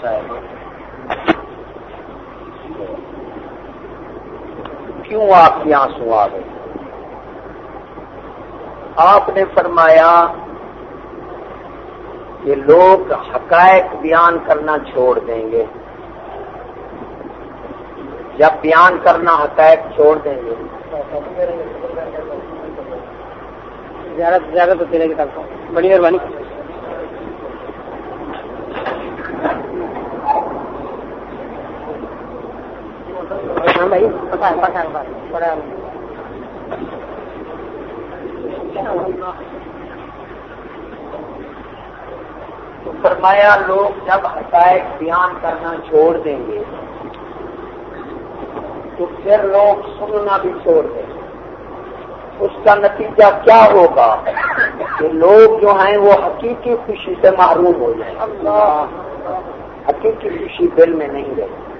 صاحب۔ کیوں آپ کے آنسو آ گئے آپ نے فرمایا کہ لوگ حقائق بیان کرنا چھوڑ دیں گے۔ جب بیان کرنا حقائق چھوڑ دیں گے۔ زیادہ سے زیادہ تو تیرے کتاب بڑی مہربانی۔ تو فرمایا لوگ جب حقائق بیان کرنا چھوڑ دیں گے تو پھر لوگ سننا بھی چھوڑ دیں گے۔ اس کا نتیجہ کیا ہوگا؟ کہ لوگ جو ہیں وہ حقیقی خوشی سے محروم ہو جائیں۔ حقیقی خوشی دل میں نہیں رہے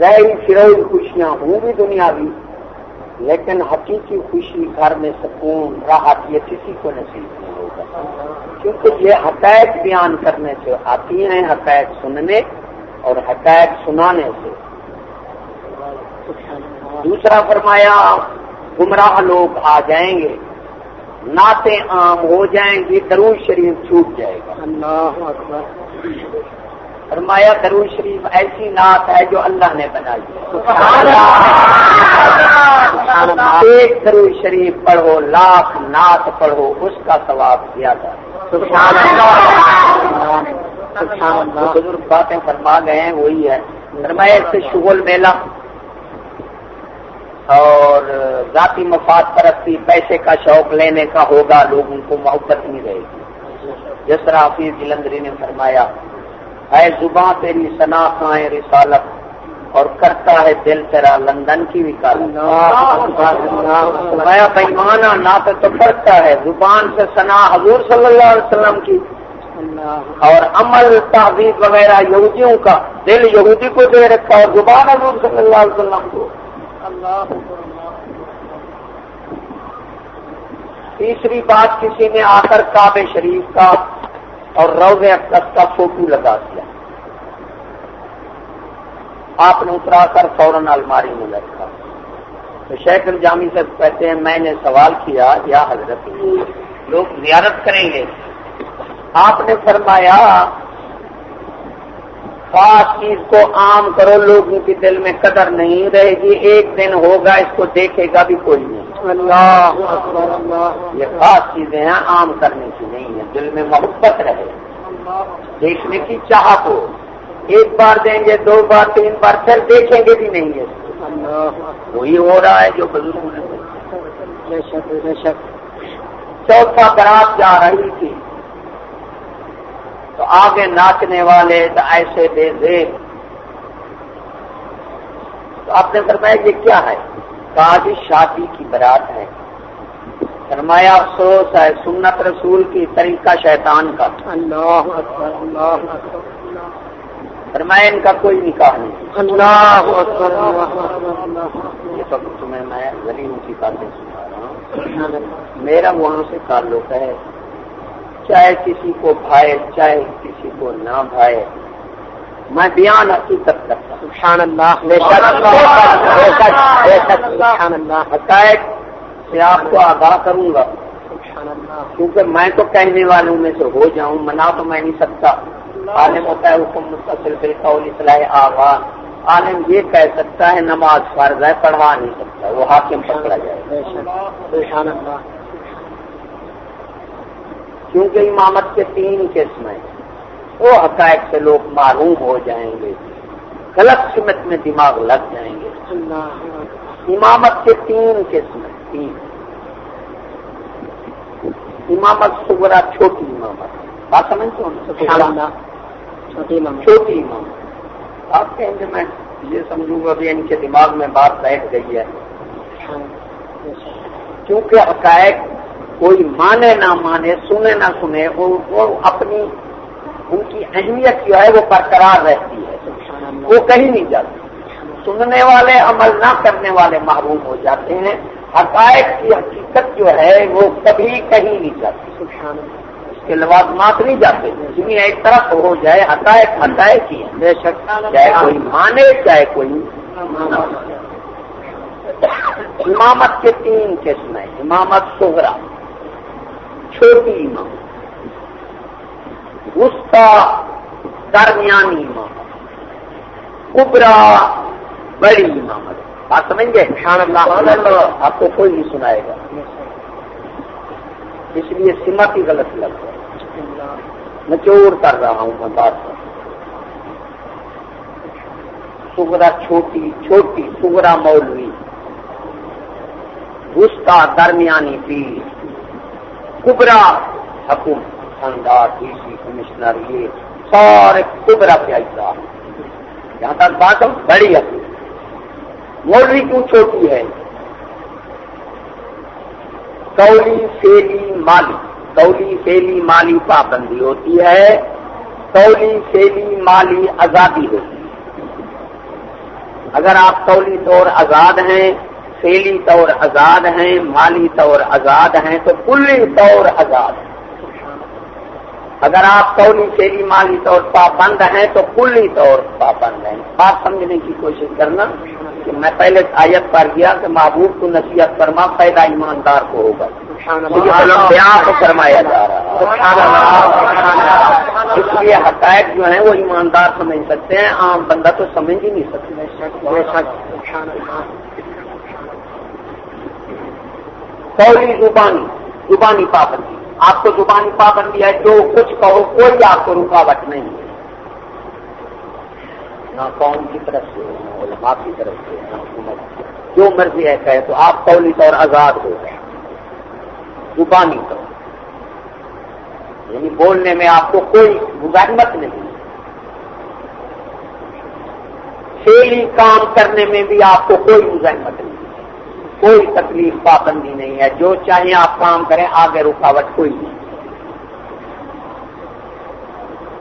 ظاہری فروغ خوشیاں ہوں بھی دنیاوی، لیکن حقیقی خوشی گھر میں سکون، راحت، یہ کسی کو نصیب نہیں ہوگا۔ کیونکہ یہ حقائق بیان کرنے سے آتی ہیں، حقائق سننے اور حقائق سنانے سے۔ دوسرا فرمایا، گمراہ لوگ آ جائیں گے، نعتیں عام ہو جائیں گی درون شریف چھوٹ جائے گا۔ اللہ اکبر۔ فرمایا درون شریف ایسی نعت ہے جو اللہ نے بنائی ایک درون شریف پڑھو لاکھ نعت پڑھو اس کا ثواب کیا تھا بزرگ باتیں فرما گئے ہیں وہی ہے۔ فرمایا اس سے شغل میلہ اور ذاتی مفاد پرستی پیسے کا شوق لینے کا ہوگا لوگوں کو محبت نہیں رہے گی۔ جس طرح حفیظ جلندری نے فرمایا ہے زباں تیری سنا خائیں رسالت اور کرتا ہے دل تیرا لندن کی وکالت فرمایا بےمانہ نہ تو پڑھتا ہے زبان سے سنا حضور صلی اللہ علیہ وسلم کی۔ اور عمل تعبیر وغیرہ یہودیوں کا۔ دل یہودی کو دے رکھا اور زبان حضور صلی اللہ علیہ وسلم کو۔ تیسری بات کسی نے آ کر کعبے شریف کا۔ اور روز اقدس کا فوٹو لگا دیا۔ آپ نے اترا کر فوراً الماری میں رکھا تو شیخ الجامی سے کہتے ہیں، میں نے سوال کیا، یا حضرت، لوگ زیارت کریں گے۔ آپ نے فرمایا خاص چیز کو عام کرو لوگوں کے دل میں قدر نہیں رہے گی۔ ایک دن ہوگا اس کو دیکھے گا بھی کوئی نہیں۔ یہ خاص چیزیں ہیں عام کرنے کی نہیں ہے دل میں محبت رہے۔ دیکھنے کی چاہت ہو ایک بار دیں گے دو بار تین بار پھر دیکھیں گے بھی نہیں ہے۔ وہی ہو رہا ہے جو بزرگوں نے چوتھا برات جا رہی تھی۔ تو آگے ناچنے والے تو ایسے دے دے تو آپ نے فرمایا یہ کیا ہے؟ جی شادی کی برات ہے۔ فرمایا افسوس ہے سنت رسول کی طریقہ شیطان کا۔ اللہ اکبر اللہ فرمایا ان کا کوئی نکاح نہیں۔ اللہ اکبر یہ سب تمہیں میں غریب کی باتیں سنا رہا ہوں۔ میرا وہاں سے تعلق ہے۔ چاہے کسی کو بھائے چاہے کسی کو نہ بھائے۔ میں بیان حقیقت کرتا ہوں۔ سبحان اللہ اللہ حقائق سے آپ کو آگاہ کروں گا۔ کیونکہ میں تو کہنے والوں میں سے ہو جاؤں منا تو میں نہیں سکتا۔ عالم ہوتا ہے حکم مستقل بالقول اصلاح آواز عالم یہ کہہ سکتا ہے نماز فرض ہے پڑھا نہیں سکتا وہ حاکم پکڑا جائے۔ کیونکہ امامت کے تین قسم ہیں۔ وہ حقائق سے لوگ معروم ہو جائیں گے۔ غلط سمت میں دماغ لگ جائیں گے۔ امامت کے تین قسم ہیں۔ تین۔ امامت سگرا چھوٹی امامت۔ بات سمجھتے ہو؟ چھوٹی امام چھوٹی امامت۔ آپ کہیں گے میں یہ سمجھوں گا بھی ان کے دماغ میں بات بیٹھ گئی ہے۔ کیونکہ حقائق کوئی مانے نہ مانے سنے نہ سنے وہ اپنی ان کی اہمیت جو ہے وہ برقرار رہتی ہے۔ وہ کہیں نہیں جاتی سننے والے عمل نہ کرنے والے محروم ہو جاتے ہیں۔ حقائق کی حقیقت جو ہے وہ کبھی کہیں نہیں جاتی۔ کے لوازمات نہیں جاتے۔ جنہیں ایک طرف ہو جائے حقائق حقائق ہی ہے بے شک۔ چاہے کوئی مانے چاہے کوئی امامت کے تین قسم ہیں۔ امامت سغرا چھوٹی امامت وسطا درمیانی امامت کبرا بڑی امامت بات سمجھ گئے آپ کو کوئی نہیں سنائے گا۔ اس لیے سمت ہی غلط لگ رہا ہے۔ میں چور کر رہا ہوں میں بات۔ کر سگرا چھوٹی چھوٹی سگرا مولوی۔ وسطا درمیانی پیر۔ کبرا، حکومت ڈی سی کمشنر، یہ سارے کبرا پہ آئی یہاں تک بات ہم بڑی حکومت مولوی کیوں چھوٹی ہے؟ کولی سیلی مالی کولی سیلی مالی پابندی ہوتی ہے۔ کولی سیلی مالی آزادی ہوتی ہے۔ اگر آپ کولی طور آزاد ہیں سیلی طور آزاد ہیں مالی طور آزاد ہیں تو کلی طور آزاد ہیں۔ اگر آپ کولی سیلی مالی طور پابند ہیں تو کلی طور پابند ہیں۔ بات سمجھنے کی کوشش کرنا کہ میں پہلے آیت پر گیا کہ محبوب کو نصیحت فرما پیدا ایماندار کو ہوگا۔ کو فرمایا جا رہا اس لیے حقائق جو ہیں وہ ایماندار سمجھ سکتے ہیں عام بندہ تو سمجھ ہی نہیں سکتے کولی زبانی زبانی پابندی۔ آپ کو زبانی پابندی ہے، جو کچھ کہو، کوئی آپ کو رکاوٹ نہیں ہے۔ نہ قوم کی طرف سے نہ علماء کی طرف سے نہ حکومت جو مرضی ہے، کہے تو آپ قولی طور آزاد ہو گئے۔ زبانی طور۔ یعنی بولنے میں آپ کو کوئی مزاحمت نہیں۔ فیلی کام کرنے میں بھی آپ کو کوئی مزاحمت نہیں۔ کوئی تکلیف پابندی نہیں ہے۔ جو چاہیں آپ کام کریں، آگے رکاوٹ کوئی نہیں۔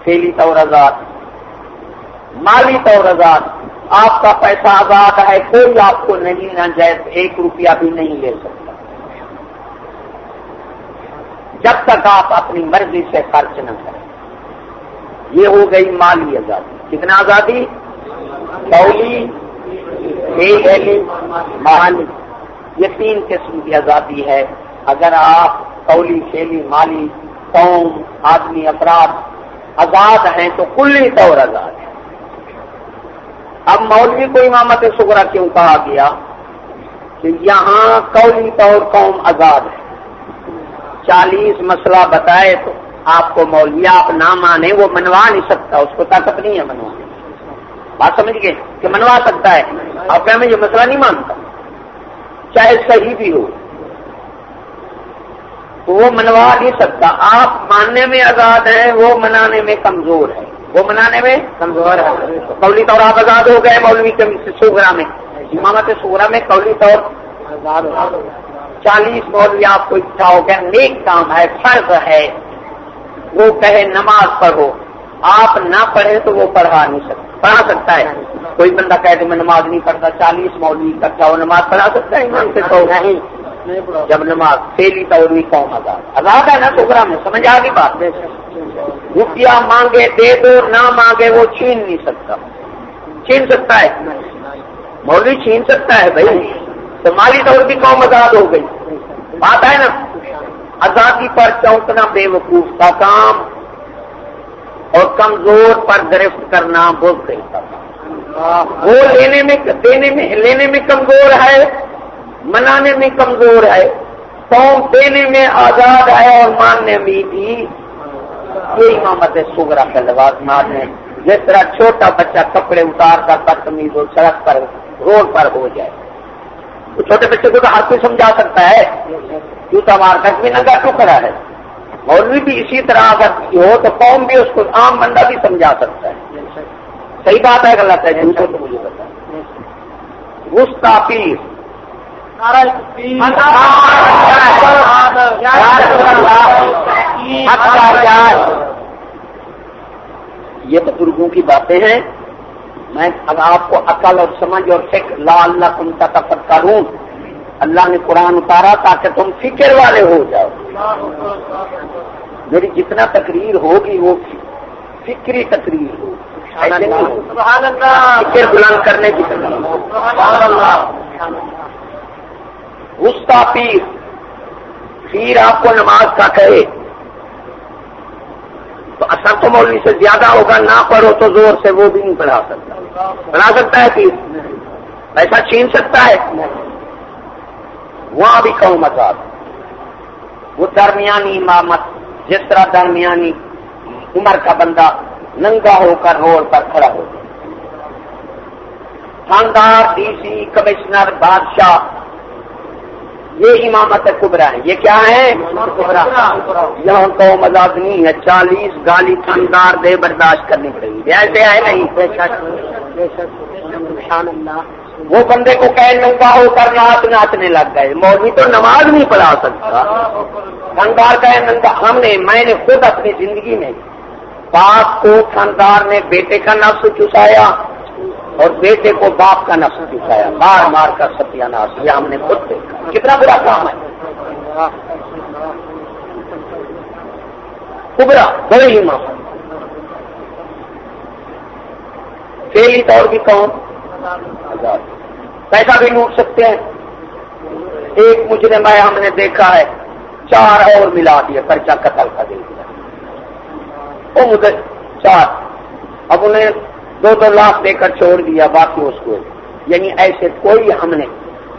فیلی طور آزاد مالی طور آزاد آپ کا پیسہ آزاد ہے، کوئی آپ کو نہیں، نہ جائے ایک روپیہ بھی نہیں لے سکتا۔ جب تک آپ اپنی مرضی سے خرچ نہ کریں۔ یہ ہو گئی مالی آزادی۔ کتنا آزادی؟ کولی مالی۔ یہ تین قسم کی آزادی ہے۔ اگر آپ کولی کھیلی مالی، قوم، آدمی، افراد آزاد ہیں تو کلی طور آزاد ہے اب مولوی کو امامت سگرا کیوں کہا گیا کہ یہاں کولی طور قوم آزاد ہے؟ چالیس مسئلہ بتائے تو آپ کو مولوی، آپ نہ مانے وہ منوا نہیں سکتا، اس کو طاقت نہیں ہے منوانے بات سمجھ گئے کہ منوا سکتا ہے؟ آپ کہ میں یہ مسئلہ نہیں مانتا۔ چاہے صحیح بھی ہو، تو وہ منوا نہیں سکتا۔ آپ ماننے میں آزاد ہیں، وہ منانے میں کمزور ہے وہ منانے میں کمزور ہے قولی طور آپ آزاد ہو گئے، مولوی کے سوگرا میں۔ امامت سوگرا میں قولی طور آزاد چالیس مولوی آپ کو اچھا ہو گیا نیک کام ہے، فرض ہے۔ وہ کہے نماز پڑھو۔ آپ نہ پڑھے تو وہ پڑھا نہیں سکتا پڑھا سکتا ہے۔ کوئی بندہ کہے کہ میں نماز نہیں پڑھتا چالیس مولوی کا وہ نماز پڑھا سکتا ہے؟ ایمان سے تو نہیں جب نماز فیلی طور بھی قوم آزاد۔ آزاد ہے نا سوگرا میں؟ سمجھ آ گئی بات؟ روپیہ مانگے دے دو نہ مانگے وہ چھین نہیں سکتا۔ چھین سکتا ہے؟ مولوی چھین سکتا ہے بھائی۔ تو مالی طور بھی قوم آزاد ہو گئی۔ بات ہے نا؟ آزادی پر چونکنا بے وقوف کا کام اور کمزور پر گرفت کرنا بہت صحیح وہ لینے میں دینے میں لینے میں کمزور ہے، منانے میں کمزور ہے، قوم دینے میں آزاد ہے اور ماننے میں بھی۔ یہ امامت سگرا کا لوازمات ہے جس طرح چھوٹا بچہ کپڑے اتار کر بدتمیز ہو سڑک پر روڈ پر ہو جائے۔ تو چھوٹے بچے کو تو ہر کوئی سمجھا سکتا ہے۔ جوتا مار کر بھی ننگا ٹکڑا ہے۔ مولوی بھی اسی طرح اگر ہو تو قوم بھی اس کو عام بندہ بھی سمجھا سکتا ہے۔ صحیح بات ہے غلط ہے جن کو تو مجھے پتا یہ بزرگوں کی باتیں ہیں۔ میں اب آپ کو عقل اور سمجھ اور فکر لا اللہ تم کا تفر کروں اللہ نے قرآن اتارا تاکہ تم فکر والے ہو جاؤ۔ میری جتنا تقریر ہوگی وہ فکری تقریر ہوگی۔ فکر بلند کرنے کی تقریر۔ غصہ پیر پیر آپ کو نماز کا کہے۔ تو اثر تو مولوی سے زیادہ ہوگا نہ پڑھو تو زور سے وہ بھی نہیں پڑھا سکتا۔ پڑھا سکتا ہے پیر؟ ایسا چھین سکتا ہے؟ وہاں بھی کہوں مزاق وہ درمیانی امامت۔ جس طرح درمیانی عمر کا بندہ ننگا ہو کر روڈ پر کھڑا ہو تھاندار ڈی سی کمشنر بادشاہ یہ امامت کبرا ہے۔ یہ کیا ہے؟ یہاں تو مزاق نہیں ہے چالیس گالی تھاندار دے برداشت کرنی پڑے گی۔ ایسے ہے نہیں۔ وہ بندے کو کہ ننگا ہو کر ناچ ناچنے لگ گئے۔ مولوی تو نماز نہیں پڑھا سکتا۔ خاندار کا ہم نے، میں نے خود اپنی زندگی میں باپ کو خاندار نے بیٹے کا نفس چسایا اور بیٹے کو باپ کا نفس چسایا مار مار کر ستیہ ناش یہ ہم نے خود دیکھا۔ کتنا برا کام ہے۔ کبرا، بڑے ہی ماں۔ فیلی طور بھی کون پیسہ بھی لوٹ سکتے ہیں۔ ایک مجرم ہے ہم نے دیکھا ہے۔ چار اور ملا دیا پرچہ قتل کا دے دیا۔ وہ مجھے چار۔ اب انہیں دو دو لاکھ دے کر چھوڑ دیا، باقی اس کو۔ یعنی ایسے کوئی ہم نے۔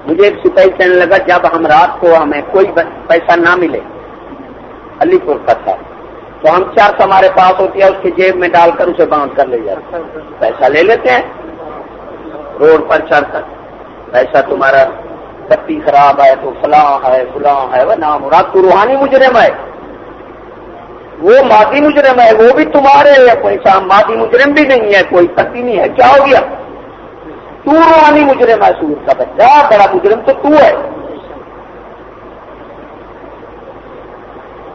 مجھے ایک سپاہی کہنے لگا، جب ہم رات کو ہمیں کوئی پیسہ نہ ملے، علی پور کا تھا۔ تو ہم چار ہمارے پاس ہوتی ہے، اس کی جیب میں ڈال کر اسے باندھ کر لے جاتے پیسہ لے لیتے ہیں۔ روڈ پر چڑھ کر۔ ایسا تمہارا پتی خراب ہے تو فلاں ہے فلاں ہے، وہ نام مراد تو روحانی مجرم ہے۔ وہ مادی مجرم ہے، وہ بھی تمہارے کوئی شام مادی مجرم بھی نہیں ہے، کوئی پتی نہیں ہے۔ کیا ہو گیا؟ تو روحانی مجرم ہے سور کا بچہ۔ بڑا مجرم تو تو ہے۔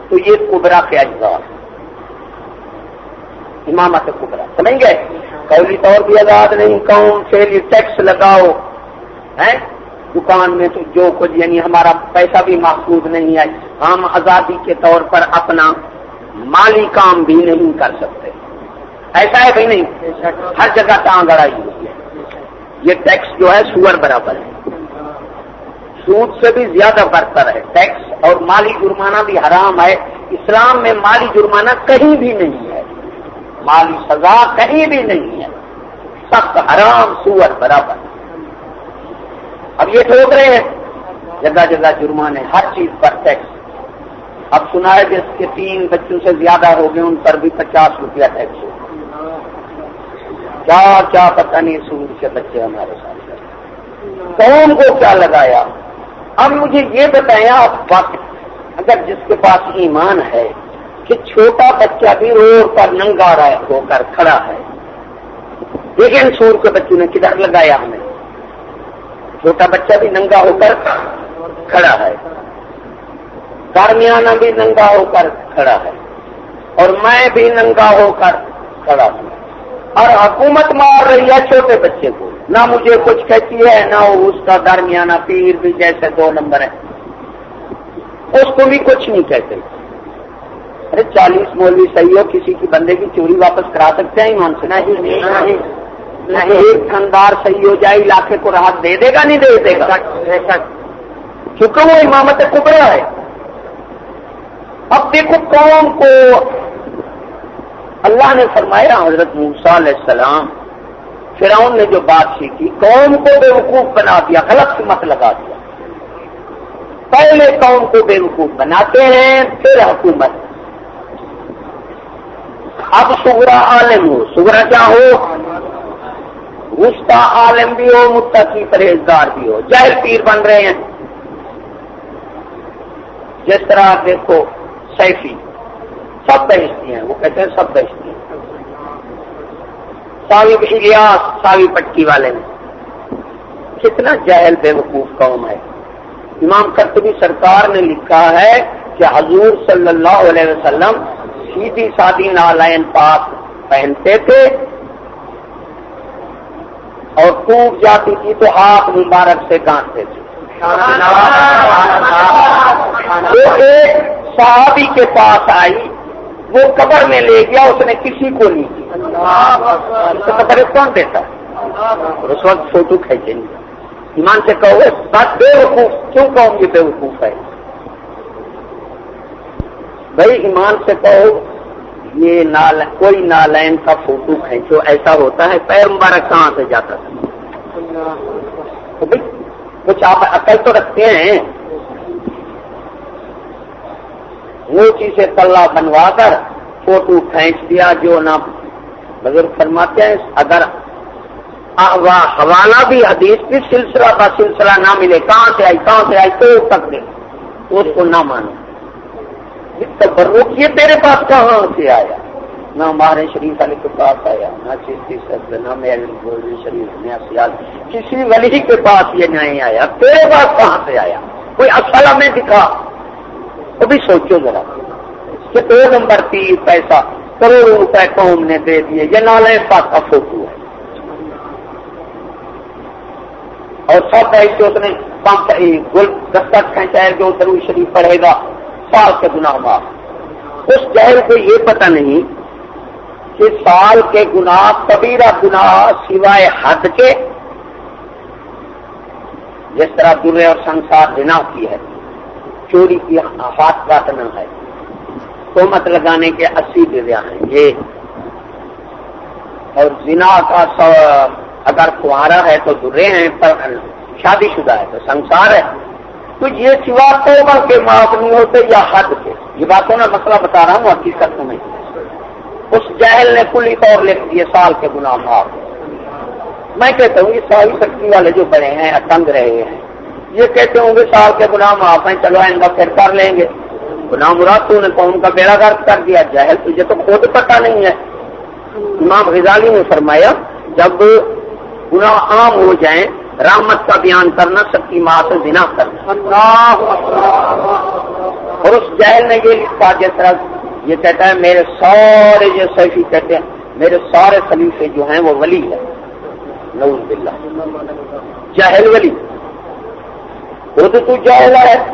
تو یہ کبرا کے اجزاء۔ امامت کبرا۔ سمجھ گئے؟ قولی طور بھی آزاد نہیں۔ کون سے ٹیکس لگاؤ؟ ہے دکان میں تو جو کچھ یعنی ہمارا پیسہ بھی محفوظ نہیں ہے، ہم آزادی کے طور پر اپنا مالی کام بھی نہیں کر سکتے۔ ایسا ہے بھی نہیں؟ ہر جگہ ٹانگ اڑائی ہوئی ہے۔ یہ ٹیکس جو ہے، سور برابر ہے۔ سود سے بھی زیادہ برتر ہے۔ ٹیکس اور مالی جرمانہ بھی حرام ہے۔ اسلام میں مالی جرمانہ کہیں بھی نہیں ہے۔ مالی سزا کہیں بھی نہیں ہے۔ سخت حرام، سور برابر۔ اب یہ ٹھوک رہے ہیں۔ جگہ جگہ جرمانے، ہر چیز پر ٹیکس اب سنا ہے جس کے تین بچوں سے زیادہ ہو گئے، ان پر بھی پچاس روپیہ ٹیکس ہو کیا کیا پتہ نہیں سور کے بچے ہمارے ساتھ۔ کون کو کیا لگایا؟ اب مجھے یہ بتائیں آپ وقت، اگر جس کے پاس ایمان ہے کہ چھوٹا بچہ بھی روڈ پر ننگا رہا ہو کر کھڑا ہے۔ لیکن سور کے بچوں نے کدھر لگایا ہمیں۔ چھوٹا بچہ بھی ننگا ہو کر کھڑا ہے۔ درمیانہ بھی ننگا ہو کر کھڑا ہے۔ اور میں بھی ننگا ہو کر کھڑا ہوں۔ اور حکومت مار رہی ہے چھوٹے بچے کو۔ نہ مجھے کچھ کہتی ہے، نہ اس کا درمیانہ پیر بھی جیسے دو نمبر ہے۔ اس کو بھی کچھ نہیں کہتے۔ ارے چالیس مولوی صحیح ہو، کسی کی بندے کی چوری واپس کرا سکتے ہیں؟ ایمان سے نہیں ایک خاندار صحیح ہو جائے علاقے کو راحت دے دے گا نہیں دے دے گا؟ کیونکہ وہ امامت کبرا ہے۔ اب دیکھو قوم کو اللہ نے فرمایا حضرت موسا علیہ السلام فرعون نے جو بات سیکھی قوم کو بے وقوف بنا دیا غلط مت لگا دیا۔ پہلے قوم کو بے وقوف بناتے ہیں پھر حکومت۔ اب سگرا عالم ہو سگرا کیا ہو؟ گستا عالم بھی ہو، متقی پرہیزگار بھی ہو۔ جہر پیر بن رہے ہیں۔ جس طرح دیکھو، سیفی، سب بہشتی ہیں۔ وہ کہتے ہیں سب بہشتی ہیں۔ ساوی الیاس، ساوی پٹکی والے میں کتنا جہل بے وقوف قوم ہے۔ امام کرتبی سرکار نے لکھا ہے کہ حضور صلی اللہ علیہ وسلم سیدھی سادی نالائن پاک پہنتے تھے۔ اور ٹوٹ جاتی تھی تو ہاتھ مبارک سے گانتے تھے۔ وہ ایک صحابی کے پاس آئی، وہ قبر میں لے گیا، اس نے کسی کو نہیں کیا۔ قبر کون دیتا؟ اس وقت فوٹو کھینچیں گے ایمان سے کہو بات بے وقوف، کیوں کہوں گی بے وقوف ہے؟ بھائی، ایمان سے کہو یہ نال، کوئی نالین کا فوٹو کھینچو، ایسا ہوتا ہے، پیر مبارک کہاں سے جاتا تھا؟ کچھ آپ عقل تو رکھتے ہیں۔ موچی سے تلا بنوا کر فوٹو کھینچ دیا جو نہ بزرگ فرماتے ہیں۔ اگر حوالہ بھی حدیث بھی سلسلہ کا سلسلہ نہ ملے، کہاں سے آئی، کہاں سے آئی، تو تک دے۔ اس کو نہ مانو۔ یہ تیرے پاس کہاں سے آیا؟ نہ ہمارے شریف علی کے پاس آیا، نہ چیز نہ میرے شریف نیا سیال۔ کسی ولی کے پاس یہ نہیں آیا، تیرے پاس کہاں سے آیا؟ کوئی اصل میں دکھا۔ وہ بھی سوچو ذرا کہ دو نمبر تیس پیسہ کروڑوں روپے قوم نے دے دیے، یہ نالے پاس کا فوٹو ہے۔ اور سب ایسے اس نے گل، دستک کھینچا جو ضرور شریف پڑھے گا۔ سال کے گناہ معاف اس جہل کو یہ پتہ نہیں کہ سال کے گناہ، کبیرہ گناہ سوائے حد کے جس طرح درے اور سنسار بنا کی ہے، چوری کی ہاتھ بات نہ ہے۔ تومت لگانے کے اسی دریا ہیں۔ یہ اور زنا کا سو اگر کمہارا ہے تو درے ہیں، پر شادی شدہ ہے، تو سنسار ہے۔ تو یہ سوا تو کے معاف نہیں ہوتے یا حد کے۔ یہ باتوں میں مسئلہ بتا رہا ہوں، حقیقت میں اس جہل نے کلی طور لکھ دیے سال کے گناہ معاف۔ میں کہتا ہوں، یہ ساری سکتی والے جو بڑے ہیں ٹنگ رہے ہیں، یہ کہتے ہوں گے، سال کے گناہ معاف ہیں، چلو آئندہ پھر کر لیں گے۔ گناہ مراد تو نے قوم کا بیڑا گرد کر دیا جہل تجھے تو خود پتہ نہیں ہے۔ امام غزالی نے فرمایا، جب گناہ عام ہو جائیں رحمت کا بیان کرنا سب کی ماں سے بنا کرنا۔ اور اس جہل نے یہ لکھا جس طرح یہ کہتا ہے میرے سارے جو سیفی کہتے ہیں میرے سارے خلیفے جو ہیں وہ ولی ہے نوز باللہ۔ جہل ولی۔ وہ تو تو جہل ہے۔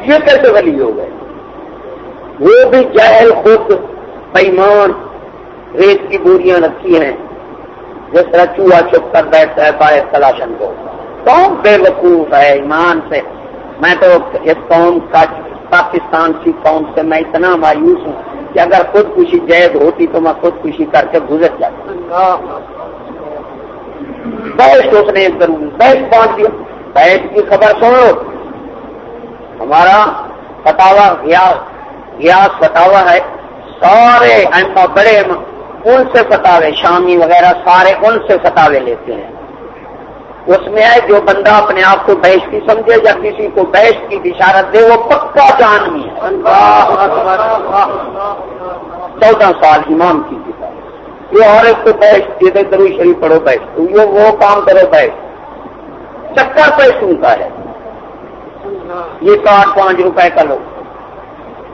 یہ کیسے ولی ہو گئے؟ وہ بھی جہل خود پیمان ریت کی بوریاں رکھی ہیں۔ جس طرح چوہا چھپ کر بیٹھتا ہے پائے تلاشن کو۔ کون بے وقوف ہے، ایمان سے۔ میں تو اس قوم کا پاکستان کی قوم سے میں اتنا مایوس ہوں کہ اگر خود کشی جید ہوتی تو میں خود کشی کر کے گزر جاتا۔ بیش اس نے ضرور بیش پہنچ دیا بیش کی خبر سنو۔ ہمارا فتوا گیاس فتوا ہے۔ سارے ایسا بڑے ان سے فتاوے شامی وغیرہ سارے ان سے فتاوے لیتے ہیں۔ اس میں ہے جو بندہ اپنے آپ کو بیش کی سمجھے یا کسی کو بیش کی بشارت دے وہ پکا جانوی ہے۔ چودہ سال امام کی کتاب۔ یہ اور ایک کو بیش دے دے شریف پڑھو تو یہ وہ کام کرو بیش چکر پیسوں کا ہے۔ یہ کاٹ پانچ روپے کا لو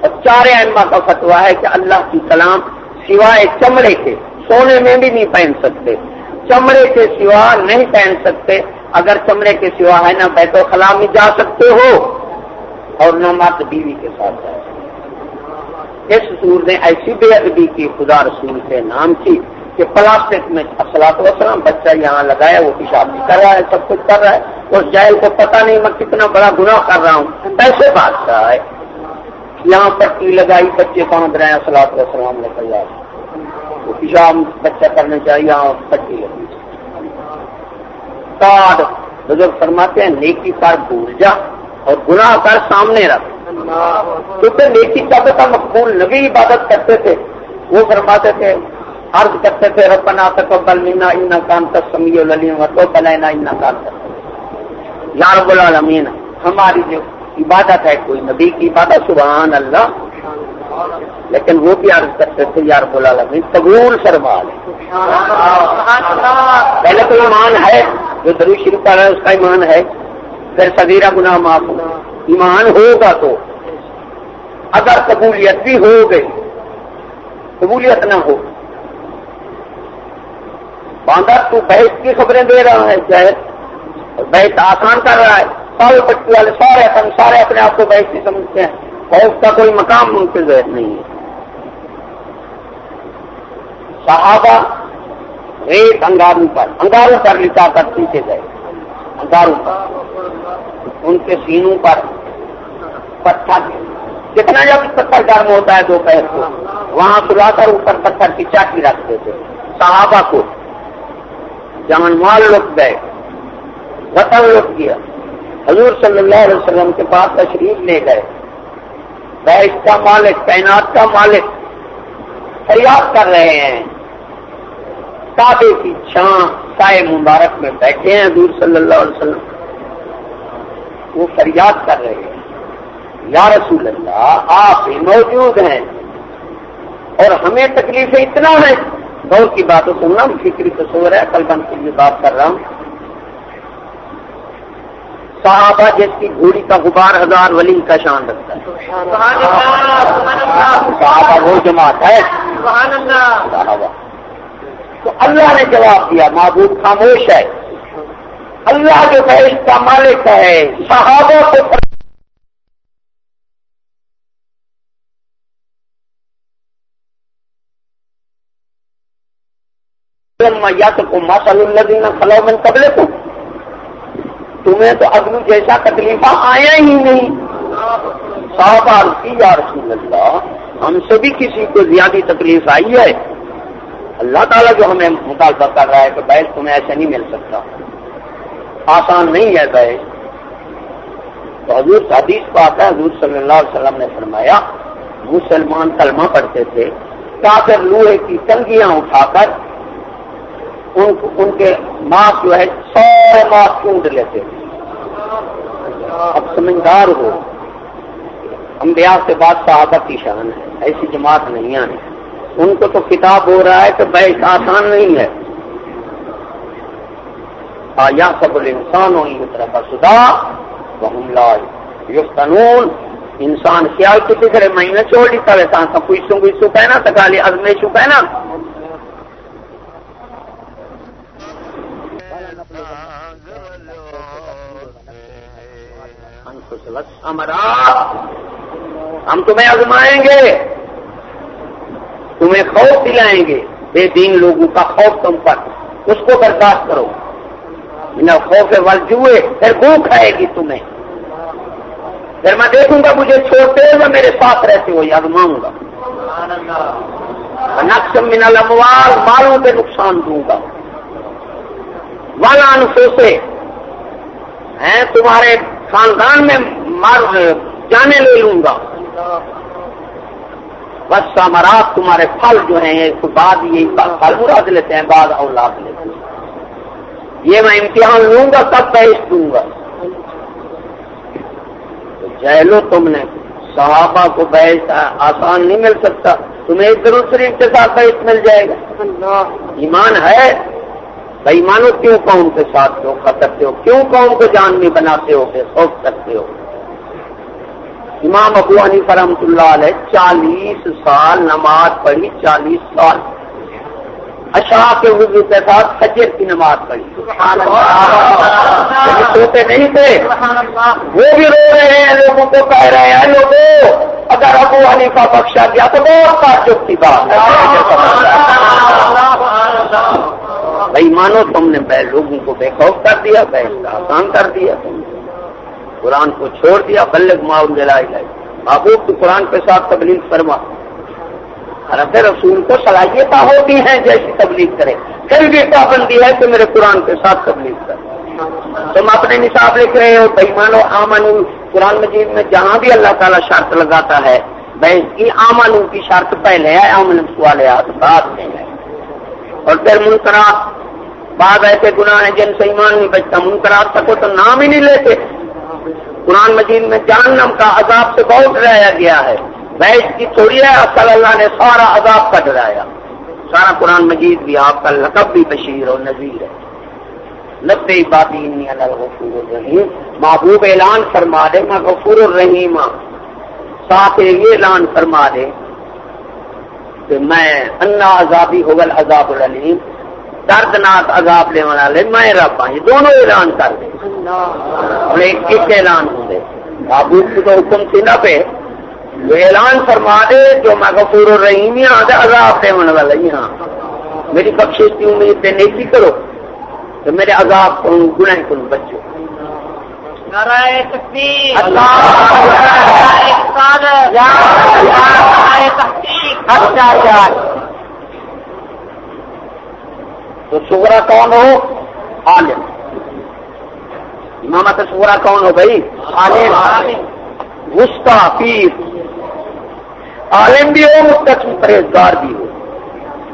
اور چار احمد کا فتوا ہے کہ اللہ کی کلام سوائے چمڑے کے، سونے میں بھی نہیں پہن سکتے۔ چمڑے کے سوا نہیں پہن سکتے۔ اگر چمڑے کے سوا ہے نہ بیت و خلا میں جا سکتے ہو۔ اور نہ مات بیوی کے ساتھ جا سکتے۔ اس سور نے ایسی بے ادبی کی، خدا رسول کے نام کی، کہ پلاسٹک میں اصلاح وسلام بچہ یہاں لگایا، وہ پیشاب بھی کر رہا ہے، سب کچھ کر رہا ہے۔ اس جائل کو پتہ نہیں میں کتنا بڑا گناہ کر رہا ہوں۔ ایسے بات رہا ہے۔ یہاں پٹی لگائی بچے باندھ رہے ہیں سلاط وسلام نے کہا پیشاب بچہ کرنا چاہیے، یہاں پٹی لگی کارڈ بزرگ فرماتے ہیں، نیکی کار بھول جا اور گناہ کر سامنے رکھ۔ کیونکہ نیکی کا پتا مقبول نبی عبادت کرتے تھے۔ وہ فرماتے تھے، عرض کرتے تھے، ربنا تقبل منا ان کام تک سمیع للیم تو بلینا ان کام تک یا رب العالمین، ہماری جو عبادت ہے کوئی، نبی کی عبادت، سبحان اللہ۔ لیکن وہ بھی عرض کرتے تھے یار بولا لگی قبول سروال پہلے تو ایمان ہے، جو درو شروع کر رہا ہے، اس کا ایمان ہے۔ پھر سگیرہ گناہ معاف ہوگا ایمان ہوگا تو۔ اگر قبولیت بھی ہو گئی، قبولیت نہ ہو۔ باندر تو بحث کی خبریں دے رہا ہے چاہے بحث آسان کر رہا ہے۔ سارے بچے والے، سارے اپن سارے اپنے آپ کو بیٹھ سمجھتے ہیں۔ اور اس کا کوئی مقام ان کے ذہن نہیں ہے۔ صحابہ ریت انگاروں پر انگاروں پر لٹا کر پیچھے گئے۔ انگاروں پر۔ ان کے سینوں پر پتھر۔ کتنا جب پتھر گرم ہوتا ہے دوپہر کو، وہاں سلا کر اوپر پتھر کی چاٹی رکھتے تھے صحابہ کو جان مال لک گئے، وطن لک گیا۔ حضور صلی اللہ علیہ وسلم کے پاس تشریف لے گئے۔ بیش کا مالک تعینات کا مالک، فریاد کر رہے ہیں۔ کعبے کی چھان سائے مبارک میں بیٹھے ہیں حضور صلی اللہ علیہ وسلم۔ وہ فریاد کر رہے ہیں۔ یا رسول اللہ، آپ ہی موجود ہیں۔ اور ہمیں تکلیفیں اتنا ہے دور کی باتوں سننا فکری تو سو ہے، کل بند کے لیے بات کر رہا ہوں۔ صحابہ جس کی گھوڑی کا غبار ہزار ولی کا شان رکھتا ہے۔ صحابہ وہ جماعت ہے۔ تو اللہ نے جواب دیا معبود خاموش ہے۔ اللہ جو ہے اس کا مالک ہے۔ صحابہ کو یا تو ماسل اللہ فلو میں قبل کو تمہیں تو اگلو جیسا تکلیف آیا ہی نہیں۔ صحابہ کی یا رسول اللہ، ہم سے بھی کسی کو زیادہ تکلیف آئی ہے۔ اللہ تعالیٰ جو ہمیں مطالبہ کر رہا ہے کہ بیس تمہیں ایسے نہیں مل سکتا۔ آسان نہیں ہے بیس تو حضور حدیث کو آتا ہے، حضور صلی اللہ علیہ وسلم نے فرمایا، مسلمان کلمہ پڑھتے تھے، کافر لوہے کی تنگیاں اٹھا کر ان ان کے ماس جو ہے، سارے ماس چونڈ لیتے تھے۔ اب سمجھدار ہو۔ انبیاء سے بات صحابہ کی شان ہے، ایسی جماعت نہیں آنے ان کو تو کتاب ہو رہا ہے کہ بحث آسان نہیں ہے۔ یا سب انسان ہو طرح سدا بہملا یو قانون انسان خیال کسی کرے مہینے چھوڑ دیتا ویسا کوئی سو کوئی سو کہنا تو کالی ازمے شو کہنا۔ ہم تمہیں ازمائیں گے۔ تمہیں خوف دلائیں گے۔ بے دین لوگوں کا خوف تم پر۔ اس کو برداشت کرو۔ نہ خوف ول پھر بھوک آئے گی تمہیں۔ پھر میں دیکھوں گا مجھے چھوڑتے ہوئے میرے ساتھ رہتے ہو یا مانگوں گا۔ نقص من الاموال مالوں پہ نقصان دوں گا۔ والا انفوسے ہیں تمہارے خاندان میں مار جانے لے لوں گا۔ بس سامرات تمہارے پھل جو ہیں بعد یہ پھل مراد لیتے ہیں بعد اولاد لیتے ہیں۔ یہ میں امتحان لوں گا تب پیش دوں گا۔ تو جہلو تم نے صحابہ کو بیس آسان نہیں مل سکتا۔ تمہیں ایک ضرور شریف کے ساتھ بیس مل جائے گا۔ ایمان ہے بھائی مانو کیوں قوم کے ساتھ دھوکھا کرتے ہو؟ کیوں قوم کو جان نہیں بناتے ہو کہ سوچ سکتے ہو؟ امام ابو عنی فرحمت اللہ علیہ چالیس سال نماز پڑھی، چالیس سال۔ اشاہ کے وضو کے ساتھ فجر کی نماز پڑھی۔ یعنی سوتے نہیں تھے۔ وہ بھی رو رہے ہیں، لوگوں کو کہہ رہے ہیں، لوگوں، اگر ابو حنیفہ بخشا گیا تو بہت تعجب کی بات۔ بھائی مانو تم نے لوگوں کو بے خوف کر دیا بیل آسان کر دیا تم نے۔ قرآن کو چھوڑ دیا، بلغ معاون جلائی محبوب تو قرآن کے ساتھ تبلیغ فرما۔ حرف رسول کو صلاحیتیں ہوتی ہیں جیسی تبلیغ کرے۔ پھر بھی پابندی ہے کہ میرے قرآن کے ساتھ تبلیغ کرے۔ تم اپنے نصاب لکھ رہے ہو، بھائی مانو آمن قرآن مجید میں جہاں بھی اللہ تعالیٰ شرط لگاتا ہے، بھائی کی آمن کی شرط پہلے ہے آمن والے بعد میں ہے۔ اور پھر منقرات بعد ایسے گناہ ہیں جن سے ایمان نہیں بچتا منقرات سکو تو نام ہی نہیں لیتے۔ قرآن مجید میں جہنم کا عذاب سے بہت ڈرایا گیا ہے۔ ویش کی تھوڑی ہے صلی اللہ نے سارا عذاب کا ڈرایا۔ سارا قرآن مجید بھی آپ کا لقب بھی بشیر اور نذیر ہے۔ نبے بادی غفور الرحیم۔ محبوب اعلان فرما دے، میں غفور الرحیم ہاں۔ ساتھ یہ اعلان فرما دے کہ میں انا عذابی ہوگل عذاب العلیم۔ دردناک عذاب لے والا لے میں رب یہ دونوں اعلان کر دیں ایک اعلان ہوں گے۔ بابو کی تو حکم تھی نہ پہ۔ اعلان فرما دے جو میں غفور الرحیم یہاں سے عذاب دے والا یہاں میری بخش کی امید پہ نیکی کرو تو میرے عذاب کو گناہ کو بچو۔ تو سورا کون ہو؟ عالم۔ امامت سورا کون ہو بھائی؟ عالم۔ گستا پیر عالم بھی ہو مستقی پرہیزگار بھی ہو۔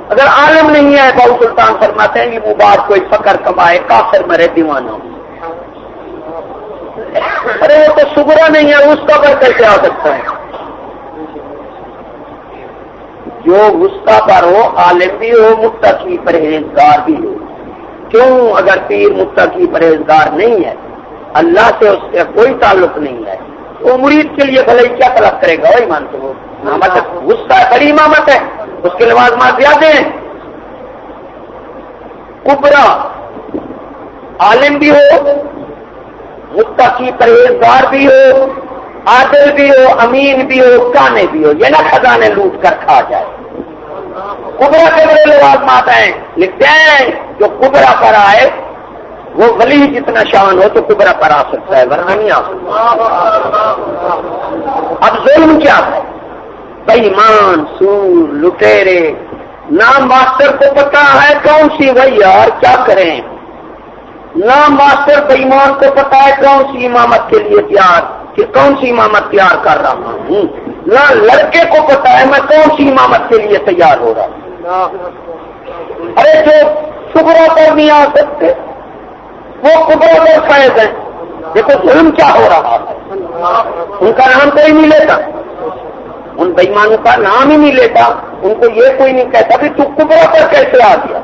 اگر عالم نہیں ہے، بہو سلطان فرماتے ہیں کہ مبارک کوئی فکر کمائے، کافر مرے، دیوانہ ارے وہ تو سگرا نہیں ہے، اس کا پر کیسے آ سکتا ہے؟ جو غصہ پر ہو، عالم بھی ہو، متقی پرہیزگار بھی ہو۔ کیوں اگر پیر متقی پرہیزگار نہیں ہے؟ اللہ سے اس سے کوئی تعلق نہیں ہے۔ وہ مرید کے لیے بھلے کیا طلب کرے گا؟ وہی مانتے وہ امامت غصہ بڑی امامت ہے۔ اس کے لباس ماں زیادہ ہیں؟ کبرا، عالم بھی ہو، متقی پرہیزگار بھی ہو۔ عادل بھی ہو، امین بھی ہو، کانے بھی ہو، یہ نہ خزانے لوٹ کر کھا جائے۔ کبرا کے بڑے لباس مات ہیں، لکھتے ہیں جو کبرا پر آئے، وہ ولی جتنا شان ہو تو کبرا پر آ سکتا ہے، ورنہ نہیں آ سکتا۔ اب ظلم کیا ہے؟ بےمان سور، لٹیرے۔ نام ماسٹر کو پتا ہے کون سی بھائی یار کیا کریں۔ نام ماسٹر بےمان کو پتا ہے کون سی امامت کے لیے تیار۔ کہ کون سی امامت تیار کر رہا ہوں؟ نہ لڑکے کو پتا ہے میں کون سی امامت کے لیے تیار ہو رہا ہوں۔ ارے جو شکروں پر نہیں آ سکتے، وہ قدرت اور فیض ہیں۔ دیکھو ظلم کیا ہو رہا ہے۔ ان کا نام کوئی نہیں لیتا۔ ان بےمانوں کا نام ہی نہیں لیتا۔ ان کو یہ کوئی نہیں کہتا کہ تو کبرا پر کیسے آ گیا۔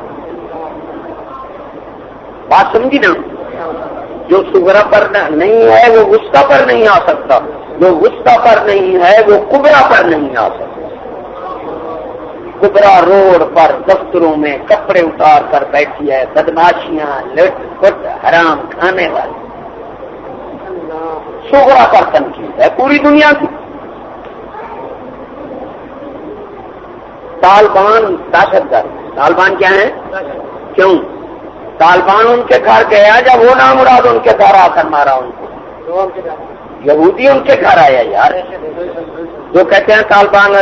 بات سمجھی نا۔ جو سگرا پر نہیں ہے، وہ غصہ پر نہیں آ سکتا۔ جو غصہ پر نہیں ہے، وہ کبرا پر نہیں آ سکتا۔ کبرا روڈ پر دفتروں میں کپڑے اتار کر بیٹھی ہے، بدماشیاں، لٹ پٹ، حرام کھانے والی۔ سوگرا پر تنقید ہے پوری دنیا کی۔ طالبان دہشت گرد طالبان کیا ہیں؟ کیوں؟ طالبان ان کے گھر گیا، جب وہ نام مراد ان کے گھر آ کر مارا ان کو۔ یہودی ان کے گھر آیا یار۔ جو کہتے ہیں طالبان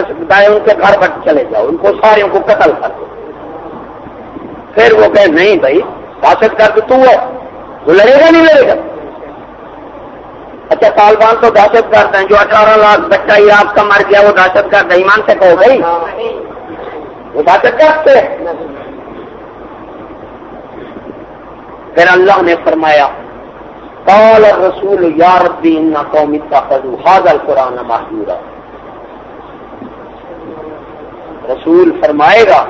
ان کے گھر پر چلے جاؤ، ان کو سارے کو قتل کر دو۔ پھر وہ کہ نہیں بھائی دہشت گرد تو ہے وہ لڑے گا نہیں لڑے گا۔ اچھا طالبان تو دہشت گرد ہیں، جو اٹھارہ لاکھ بچہ عراق کا مر گیا، وہ دہشت گرد ایمان سے کہو بھائی۔ وہ دہشت گرد سے۔ پھر اللہ نے فرمایا، قال الرسول، یا ربی، ان قوم اتخذوا هذا القرآن محجورا۔ رسول فرمائے گا،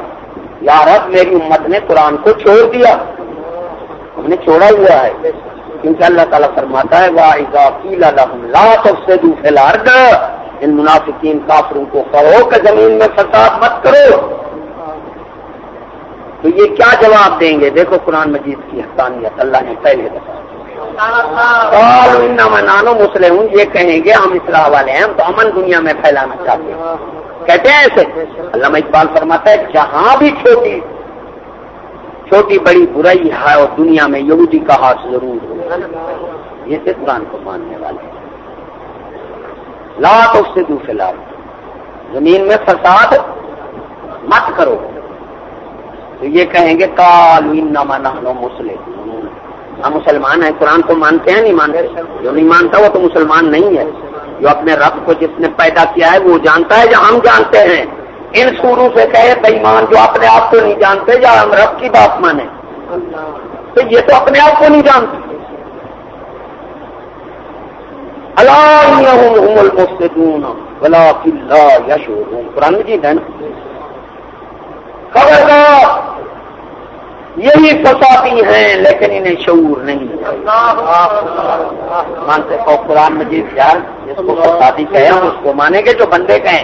یا رب، میری امت نے قرآن کو چھوڑ دیا۔ ہم نے چھوڑا ہوا ہے۔ کیونکہ اللہ تعالیٰ فرماتا ہے لا تفسدوا في الارض ان منافقین کافروں کو کرو کہ زمین میں فساد مت کرو۔ تو یہ کیا جواب دیں گے؟ دیکھو قرآن مجید کی حقانیت، اللہ نے پہلے بتایا۔ نانو مسلم یہ کہیں گے ہم اصلاح والے ہیں، ہم تو امن دنیا میں پھیلانا چاہتے ہیں۔ کہتے ہیں ایسے، علامہ اقبال فرماتا ہے، جہاں بھی چھوٹی چھوٹی بڑی برائی ہے اور دنیا میں یہودی کا ہاتھ ضرور ہو۔ یہ سے قرآن کو ماننے والے لاکھ اس سے دوسرے لاکھ زمین میں فساد مت کرو۔ تو یہ کہیں گے کال نہ مسلم ہم مسلمان ہیں، قرآن کو مانتے ہیں، نہیں مانتے؟ جو نہیں مانتا وہ تو مسلمان نہیں ہے۔ جو اپنے رب کو جس نے پیدا کیا ہے، وہ جانتا ہے، جو ہم جانتے ہیں۔ ان سوروں سے کہے بےمان جو اپنے آپ کو نہیں جانتے، یا ہم رب کی بات مانے۔ تو یہ تو اپنے آپ کو نہیں جانتے۔ اللہ یشور قرآن مجید ہے نا؟ یہی فسادی ہیں، لیکن انہیں شعور نہیں۔ مانتے قرآن مجید یار، جس کو فسادی کہے، ہم اس کو مانیں گے جو بندے کہیں۔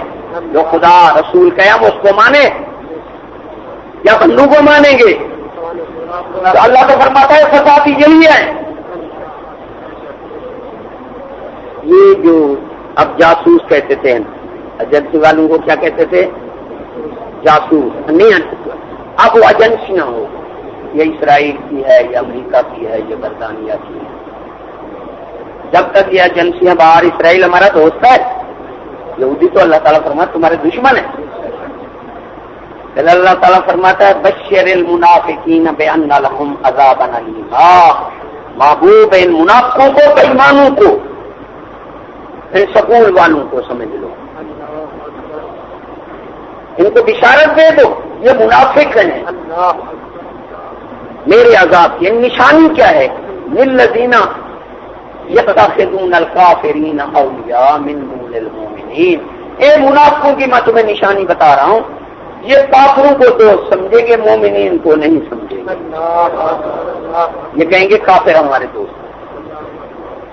جو خدا رسول کہے ہم اس کو مانے یا بندو کو مانیں گے۔ تو اللہ تو فرماتا ہے فسادی یہی ہے۔ یہ جو اب جاسوس کہتے تھے، ایجنسی والوں کو کیا کہتے تھے؟ جاسوس، نہیں، اب وہ ایجنسیاں ہو۔ یہ اسرائیل کی ہے، یہ امریکہ کی ہے، یہ برطانیہ کی ہے۔ جب تک یہ ایجنسیاں باہر اسرائیل ہمارا دوست ہے۔ یہودی تو اللہ تعالیٰ فرماتا تمہارے دشمن ہے پھر اللہ تعالیٰ فرماتا ہے، بشر المنافقین بے لهم عذاب علیما محبوب ان منافقوں کو بےمانوں کو۔ پھر سکول والوں کو سمجھ لو۔ ان کو بشارت دے دو، یہ منافق ہیں۔ میرے عذاب کی یعنی نشانی کیا ہے؟ مل لدینہ یتخذون الکافرین اولیاء من دون المؤمنین۔ اے منافقوں کی میں تمہیں نشانی بتا رہا ہوں، یہ کافروں کو تو سمجھیں گے، مومنین کو نہیں سمجھیں گے۔ یہ کہیں گے کافر ہمارے دوست۔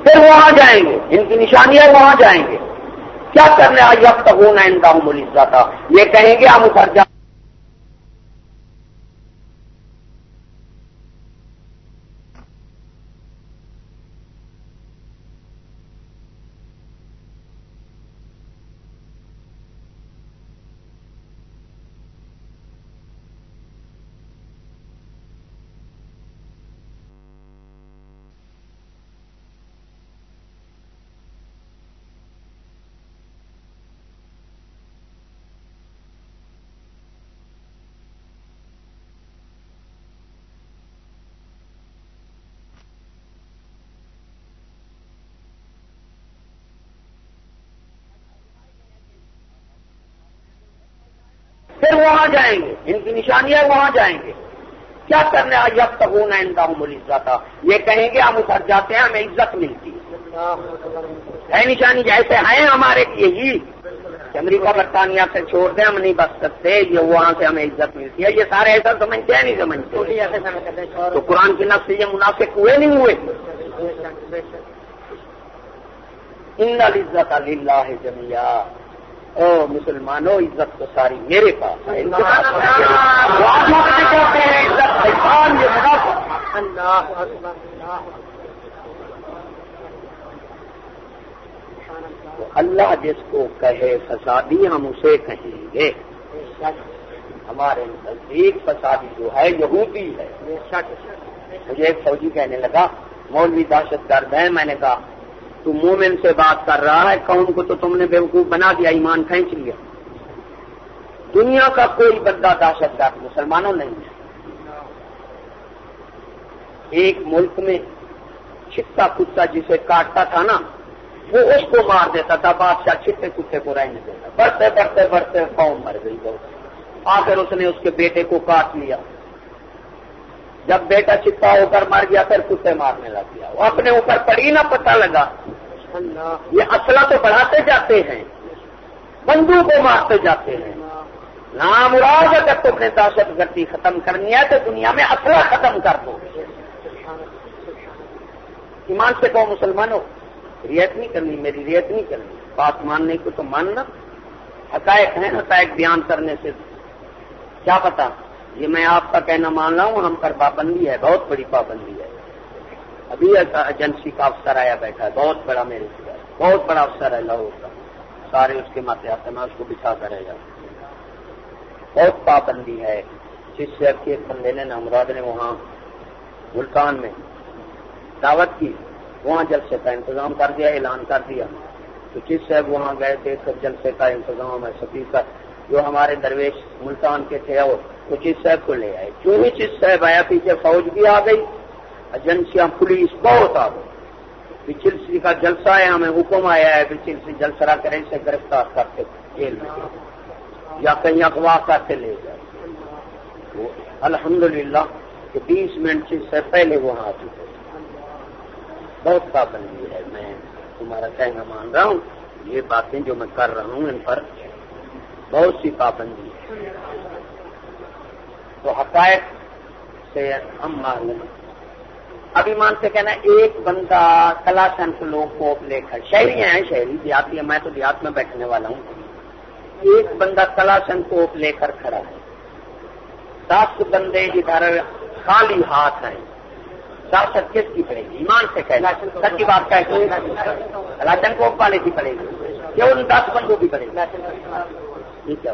پھر وہاں جائیں گے، ان کی نشانیاں وہاں جائیں گے۔ کیا کرنے آج اب تک ہونا ان کا ملزہ تھا یہ کہیں گے، ہم اتر پھر وہاں جائیں گے۔ ان کی نشانیاں وہاں جائیں گے۔ کیا کرنے آج اب تک ہونا ان کا عزت یہ کہیں گے ہم اتر جاتے ہیں ہمیں عزت ملتی ہے۔ نشانی جیسے ہیں ہمارے لیے ہی۔ امریکہ برطانیہ سے چھوڑ دیں ہم نہیں بچ سکتے۔ یہ وہاں سے ہمیں عزت ملتی ہے۔ یہ سارے ایسا سمجھتے ہیں نہیں سمجھتے۔ تو قرآن کی نفس یہ منافق ہوئے نہیں ہوئے؟ ان عزت اللہ جمیا او مسلمانوں عزت تو ساری میرے پاس ہے۔ اللہ جس کو کہے فسادی ہم اسے کہیں گے۔ ہمارے نزدیک فسادی جو ہے یہودی ہے۔ مجھے ایک فوجی کہنے لگا مولوی دہشت گرد ہے میں نے کہا تو مومن سے بات کر رہا ہے، قوم کو تو تم نے بیوقوف بنا دیا، ایمان کھینچ لیا۔ دنیا کا کوئی بندہ دہشت گرد مسلمانوں نہیں ہے۔ ایک ملک میں چھٹا کتا جسے کاٹتا تھا نا، وہ اس کو مار دیتا تھا، بادشاہ چھٹے کتے کو رہنے دیتا۔ بڑھتے بڑھتے بڑھتے قوم مر گئی بہت۔ آخر اس نے اس کے بیٹے کو کاٹ لیا۔ جب بیٹا چپا ہو کر مر گیا پھر کتے مارنے لگ گیا۔ وہ اپنے اوپر پڑی نہ پتہ لگا۔ یہ اصلہ تو بڑھاتے جاتے ہیں بندو کو مارتے جاتے ہیں۔ نام مراد اگر تم نے دہشت گردی ختم کرنی ہے تو دنیا میں اصلہ ختم کر دو۔ ایمان سے کہو مسلمانوں، ریت نہیں کرنی، میری ریت نہیں کرنی۔ بات ماننے کو تو ماننا۔ حقائق ہیں، حقائق بیان کرنے سے۔ کیا پتا؟ یہ میں آپ کا کہنا مان رہا ہوں، ہم پر پابندی ہے، بہت بڑی پابندی ہے۔ ابھی ایجنسی کا افسر آیا بیٹھا ہے، بہت بڑا میرے سے بہت بڑا افسر ہے لاہور کا۔ سارے اس کے ماتے آتے میں اس کو بچھا کرے گا بہت پابندی ہے، جس سے اب کے بندے نے نامراد نے وہاں ملتان میں دعوت کی، وہاں جلسے کا انتظام کر دیا، اعلان کر دیا۔ تو جس صاحب وہاں گئے تھے سب جلسے کا انتظام ہے، سفیر کا، جو ہمارے درویش ملتان کے تھے اور چیز صاحب کو لے آئے۔ جو ہی چیز صاحب آیا، پیچھے فوج بھی آ گئی، ایجنسیاں، پولیس بہت آ گئی۔ بچلسی کا جلسہ ہے، ہمیں حکم آیا ہے بچلسی جلسرا کریں سے گرفتار کرتے جیل میں۔ یا کہیں اغوا کرتے لے جائے الحمد للہ کہ بیس منٹ سے پہلے وہاں آ چکے بہت پابندی ہے۔ میں تمہارا کہنا مان رہا ہوں، یہ باتیں جو میں کر رہا ہوں، ان پر بہت سی پابندی ہے۔ تو حقائق سے ہم معلوم ابھی مان سے کہنا ایک بندہ کلا سنس لوگ کو لے کر شہری ہیں، شہری، دیہاتی ہے میں تو دیہات میں بیٹھنے والا ہوں۔ ایک بندہ کلا سن کو لے کر کھڑا ہے۔ دس بندے ادھر خالی ہاتھ ہیں۔ دس کس کی پڑے گی؟ ایمان سے کہنا سر کی بات کہہ کلاچن کو والے کی پڑے گی۔ کیوں؟ ان دس بندوں کی پڑے گی۔ یہ کیا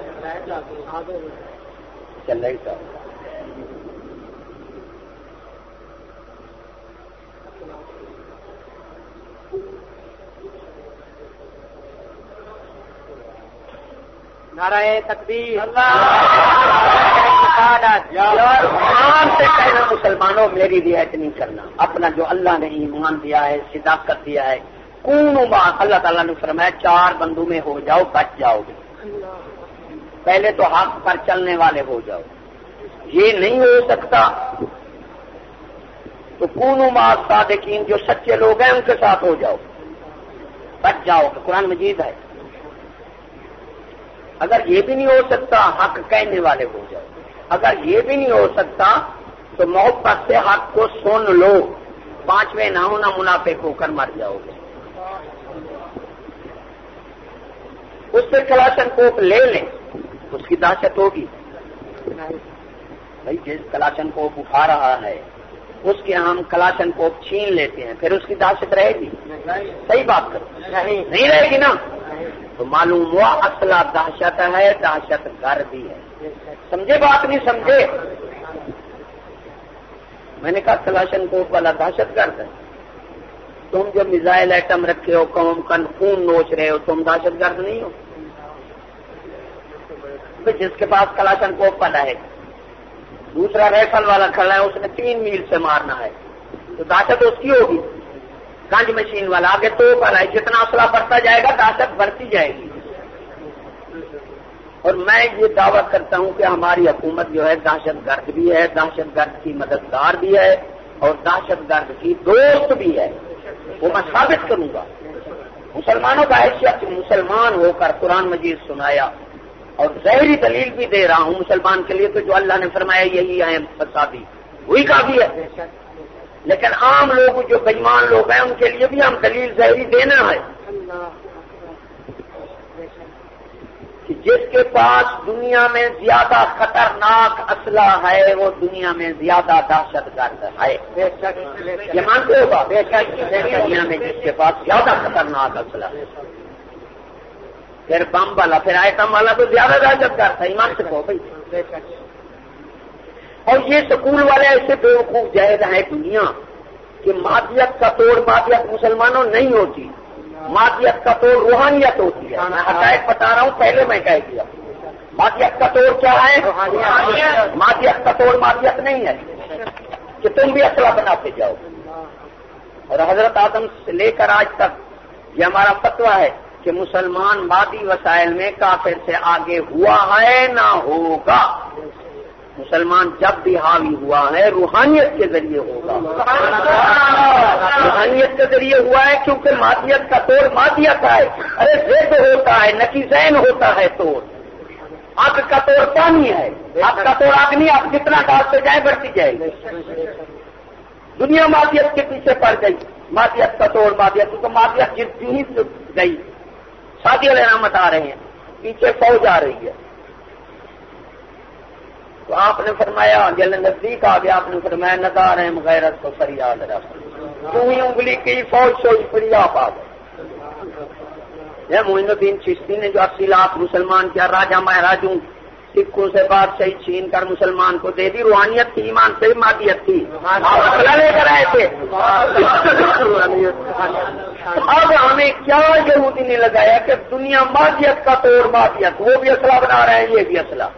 ہوا چل رہی تھا نعرہ تکبیر سے کہنا مسلمانوں میری رعایت نہیں کرنا۔ اپنا جو اللہ نے ایمان دیا ہے صداقت دیا ہے کون اللہ تعالیٰ نے فرمایا چار بندوں میں ہو جاؤ بچ جاؤ گے۔ پہلے تو حق پر چلنے والے ہو جاؤ۔ یہ نہیں ہو سکتا۔ تو کون صادقین جو سچے لوگ ہیں، ان کے ساتھ ہو جاؤ۔ بچ جاؤ قرآن مجید ہے۔ اگر یہ بھی نہیں ہو سکتا، حق کہنے والے ہو جاؤ۔ اگر یہ بھی نہیں ہو سکتا، تو محبت سے حق کو سن لو۔ پانچویں نہ ہونا منافع ہو کر مر جاؤ۔ گے اس سے کلاشن کوپ لے لیں۔ اس کی دہشت ہوگی۔ بھائی، جس کلاشن کوپ اٹھا رہا ہے، اس کے ہم کلاشن کوپ چھین لیتے ہیں، پھر اس کی دہشت رہے گی۔ صحیح بات کرو۔ نہیں رہے گی نا؟ تو معلوم ہوا اصلا دہشت ہے، دہشت گرد بھی ہے۔ سمجھے بات نہیں سمجھے؟ میں نے کہا کلاشن کوپ والا دہشت گرد ہے۔ تم جو میزائل ایٹم رکھے ہو، قوم کا خون نوچ رہے ہو، تم دہشت گرد نہیں ہو۔ جس کے پاس کلاشن کوپ والا ہے، دوسرا ریفل والا کھڑا ہے، اس نے تین میل سے مارنا ہے۔ تو دہشت اس کی ہوگی۔ گنج مشین والا، آگے تو پر ہے۔ جتنا اصلہ بڑھتا جائے گا، دہشت بڑھتی جائے گی۔ اور میں یہ دعویٰ کرتا ہوں کہ ہماری حکومت جو ہے، دہشت گرد بھی ہے، دہشت گرد کی مددگار بھی ہے، اور دہشت گرد کی دوست بھی ہے۔ وہ میں ثابت کروں گا۔ مسلمانوں کا حیثیت، مسلمان ہو کر قرآن مجید سنایا۔ اور ظاہری دلیل بھی دے رہا ہوں مسلمان کے لیے تو جو اللہ نے فرمایا یہی ہے فسادی۔ وہی کافی ہے۔ لیکن عام لوگ جو بےمان لوگ ہیں، ان کے لیے بھی ہم دلیل ظاہری دینا ہے۔ کہ جس کے پاس دنیا میں زیادہ خطرناک اسلحہ ہے، وہ دنیا میں زیادہ دہشت گرد ہے۔ یہ مانتے ہوگا دنیا میں جس کے پاس زیادہ خطرناک اسلحہ ہے۔ پھر بم والا پھر آئٹم والا تو زیادہ دہشت گرد ہے ایمان سے کہو بھائی۔ اور یہ سکول والے ایسے بے وقوف جائز ہیں دنیا کہ مادیت کا توڑ مادیت مسلمانوں نہیں ہوتی۔ مادیت کا توڑ روحانیت ہوتی ہے۔ میں حقائق بتا رہا ہوں پہلے میں کہہ دیا۔ مادیت کا توڑ کیا ہے؟ مادیت کا توڑ مادیت نہیں ہے۔ کہ تم بھی اصلہ بناتے جاؤ۔ اور حضرت آدم سے لے کر آج تک یہ ہمارا فتوا ہے۔ کہ مسلمان مادی وسائل میں کافر سے آگے ہوا ہے نہ ہوگا۔ مسلمان جب بھی حاوی ہوا ہے، روحانیت کے ذریعے ہوگا۔ روحانیت کے ذریعے ہوا ہے کیونکہ مادیت کا توڑ مادیت ہے۔ ارے زید ہوتا ہے نکی زین ہوتا ہے توڑ۔ آگ کا توڑ پانی ہے۔ آگ کا توڑ آگ نہیں آپ جتنا ڈالتے جائیں بڑھتی جائے۔ گی دنیا مادیت کے پیچھے پڑ گئی۔ مادیت کا توڑ مادیت تو مادیت جتنی گئی۔ شادی والے رحمت آ رہے ہیں، پیچھے فوج آ رہی ہے۔ تو آپ نے فرمایا، جل نزدیک آ گیا، آپ نے فرمایا نظار ہے غیرت کو فریاد رکھ۔ تو ہی انگلی کی فوج سوچ فری آپ آ گئے معین الدین چشتی نے جو اسی لاکھ مسلمان کیا راجا مہاراجوں سکھوں سے بات چھین کر مسلمان کو دے دی۔ روحانیت کی ایمان سے مادیت تھی۔ لے کر آئے تھے اب ہمیں کیا یہودی نے لگایا کہ دنیا مادیت کا توڑ مادیت، وہ بھی اسلحہ بنا رہے ہیں، یہ بھی اسلحہ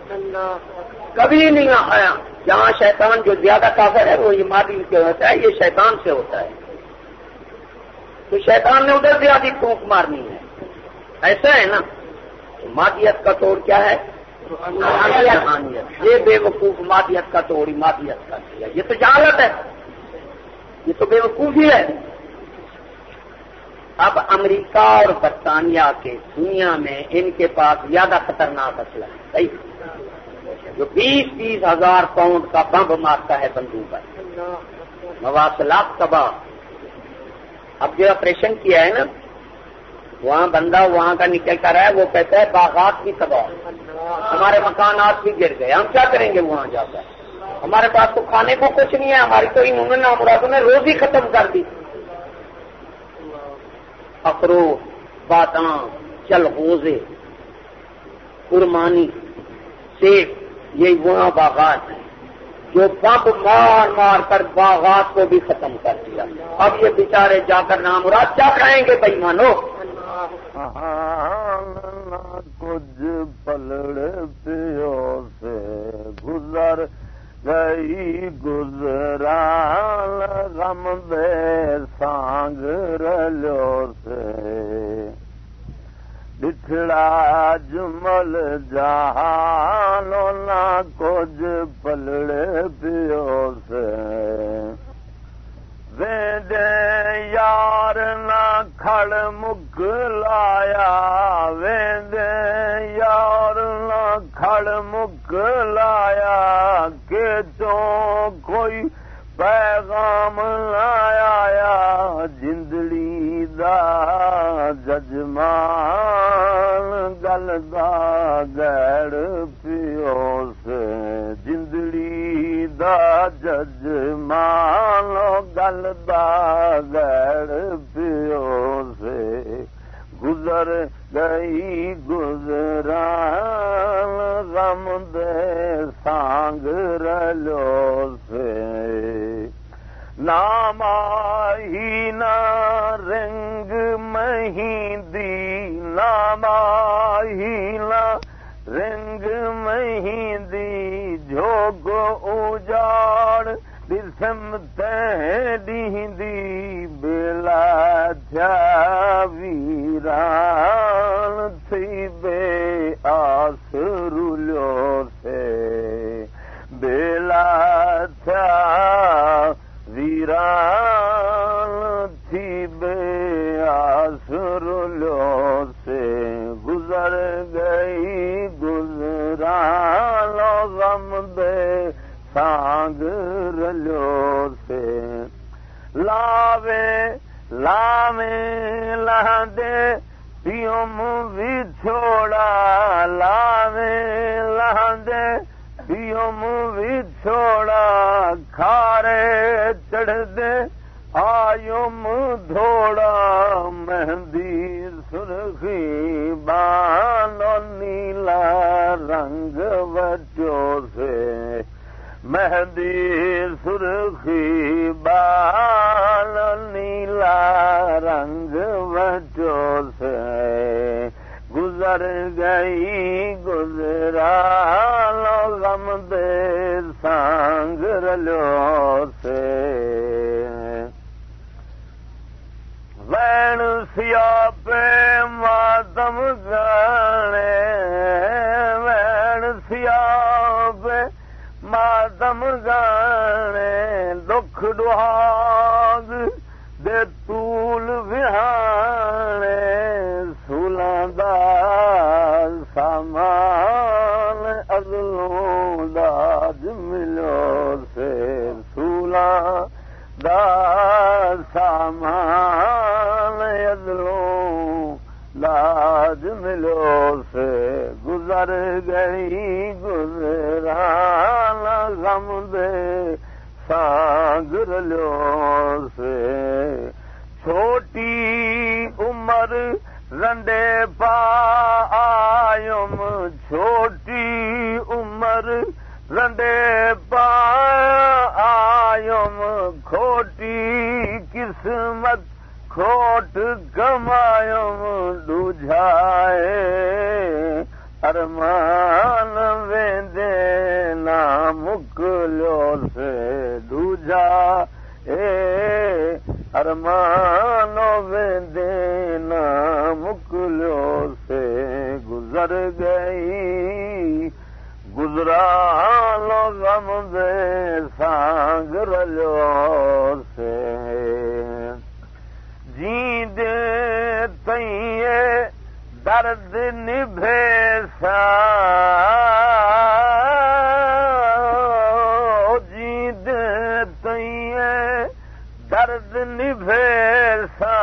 کبھی نہیں آیا۔ جہاں شیطان جو زیادہ کافر ہے وہ یہ مادی سے ہوتا ہے، یہ شیطان سے ہوتا ہے۔ تو شیطان نے ادھر زیادہ پھونک مارنی ہے۔ ایسا ہے نا؟ مادیت کا توڑ کیا ہے؟ یہ بے وقوف مادیت کا توڑی مادیت کا یہ تو جہالت ہے۔ یہ تو بے وقوفی ہے۔ اب امریکہ اور برطانیہ کے دنیا میں ان کے پاس زیادہ خطرناک اسلحہ ہے۔ صحیح۔ جو بیس تیس ہزار پاؤنڈ کا بمب مارتا ہے بندوق پر۔ مواصلات تباہ۔ اب جو آپریشن کیا ہے نا، وہاں بندہ وہاں کا نکل کر ہے، وہ کہتا ہے باغات بھی تباہ۔ ہمارے مکانات بھی گر گئے۔ ہم کیا کریں گے وہاں جا کر؟ ہمارے پاس تو کھانے کو کچھ نہیں ہے، ہماری تو انہوں نے نامرادوں نے روزی ختم کر دی۔ اخرو باتاں، چل ہوزے قرمانی سے یہ وہاں باغات ہیں۔ جو پمپ مار مار کر باغات کو بھی ختم کر دیا۔ اب یہ بیچارے جا کر نام مراد کیا کھائیں گے بھائی مانو کچھ پلڑ پیو سے گزر گئی گزران غم دے سانگ رلو سے بچھڑا جمل جہانو نہ کچھ پلڑے پیو سے ویندے یار نہ کھڑ مک لایا ویندے یار نہ کھڑ مک لایا کہ تو کوئی پیغام لایا جندڑی دا ججمان گل دا گڑ پیو سے جج دا ججمان گل دا گڑ پیو سے گزر گئی گزران غم دے سانگ رلو سے نام آئی نہ لوگ اجاڑ دسم تہدی بلا ویران تھی بے آس رولو سے بلا تھا لاوے لاوے لہدے پیوم بھی چھوڑا لاوے لہدے پیوم بھی چھوڑا، کھارے چڑھ دے آیوم دھوڑا، مہندی سرخی بانو نیلا رنگ بچوں سے۔ مہندی سرخی بال نیلا رنگ بچو سے گزر گئی گزرا غم دے سانگ رلو سے۔ وین سیا پہ ماتم گانے ماتم گانے دکھ ڈہاگ دے طول وہانے سولاں دا سامان اگلوں داج ملو سے سولاں دا سامان اگلوں لاج ملو سے گزر گئی گزران سانگر لو سے۔ چھوٹی عمر رنڈے پا آیم چھوٹی عمر رنڈے پا آیم کھوٹی قسمت کھوٹ کمایم ڈوجھائے ارمان ویندے مکلو سے ڈوجا اے ارمان ویندے مکلو سے گزر گئی۔ گزرا لو غم دے سانگ رلو سے۔ جی دے تئیے درد نبھے سا جی دے تئیے درد نبھے سا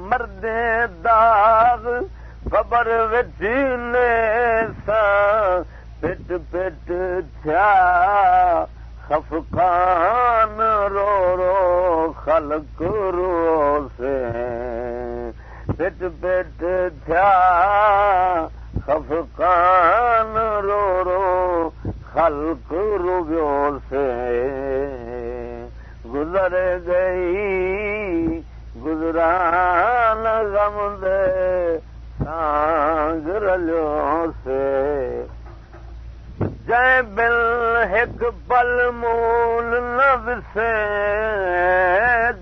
مرد داغ قبر وچ سا پٹ پٹ تھیا خفقان، رو رو، خلق رو۔ پٹ پٹ تھیا خفقان رو رو خلق رویوں سے گزر گئی، گزران غم دے سانگ رلیوں سے۔ جے بل ایک پل مول نب سے،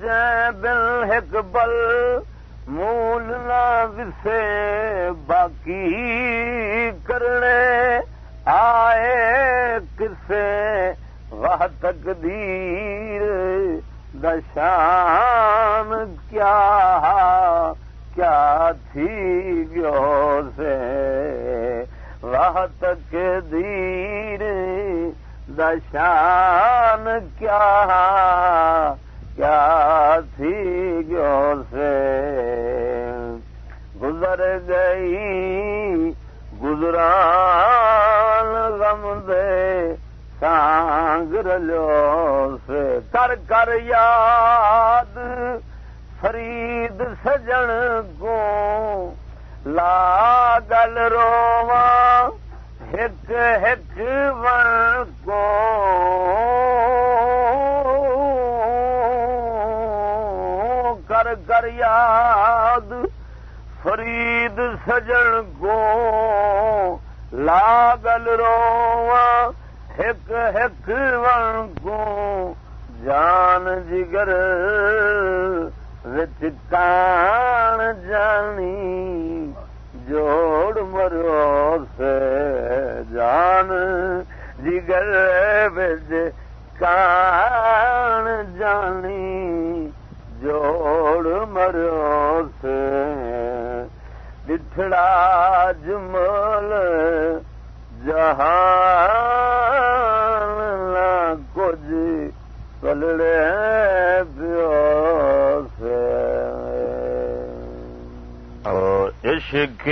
جے بل ایک پل مول سے باقی کرنے آئے کسے وہ تقدیر دشان کیا کیا تھی گو سے وہ تقدیر دشان کیا کیا تھی گو سے؟ گزر گئی گزران غم دے سانگ رلو سے۔ کر کر یاد فرید سجن کو لا گل رواں ہک ہک ون کو کر یاد، فرید سجن کو لاگل رواں ہک ہک ون کو جان جگر وچ کان جانی، جوڑ مرو سے جان جگر وچ کان جانی۔ جوڑ مرو سے بٹھڑا جمل جہان کچھ پلڑے عشق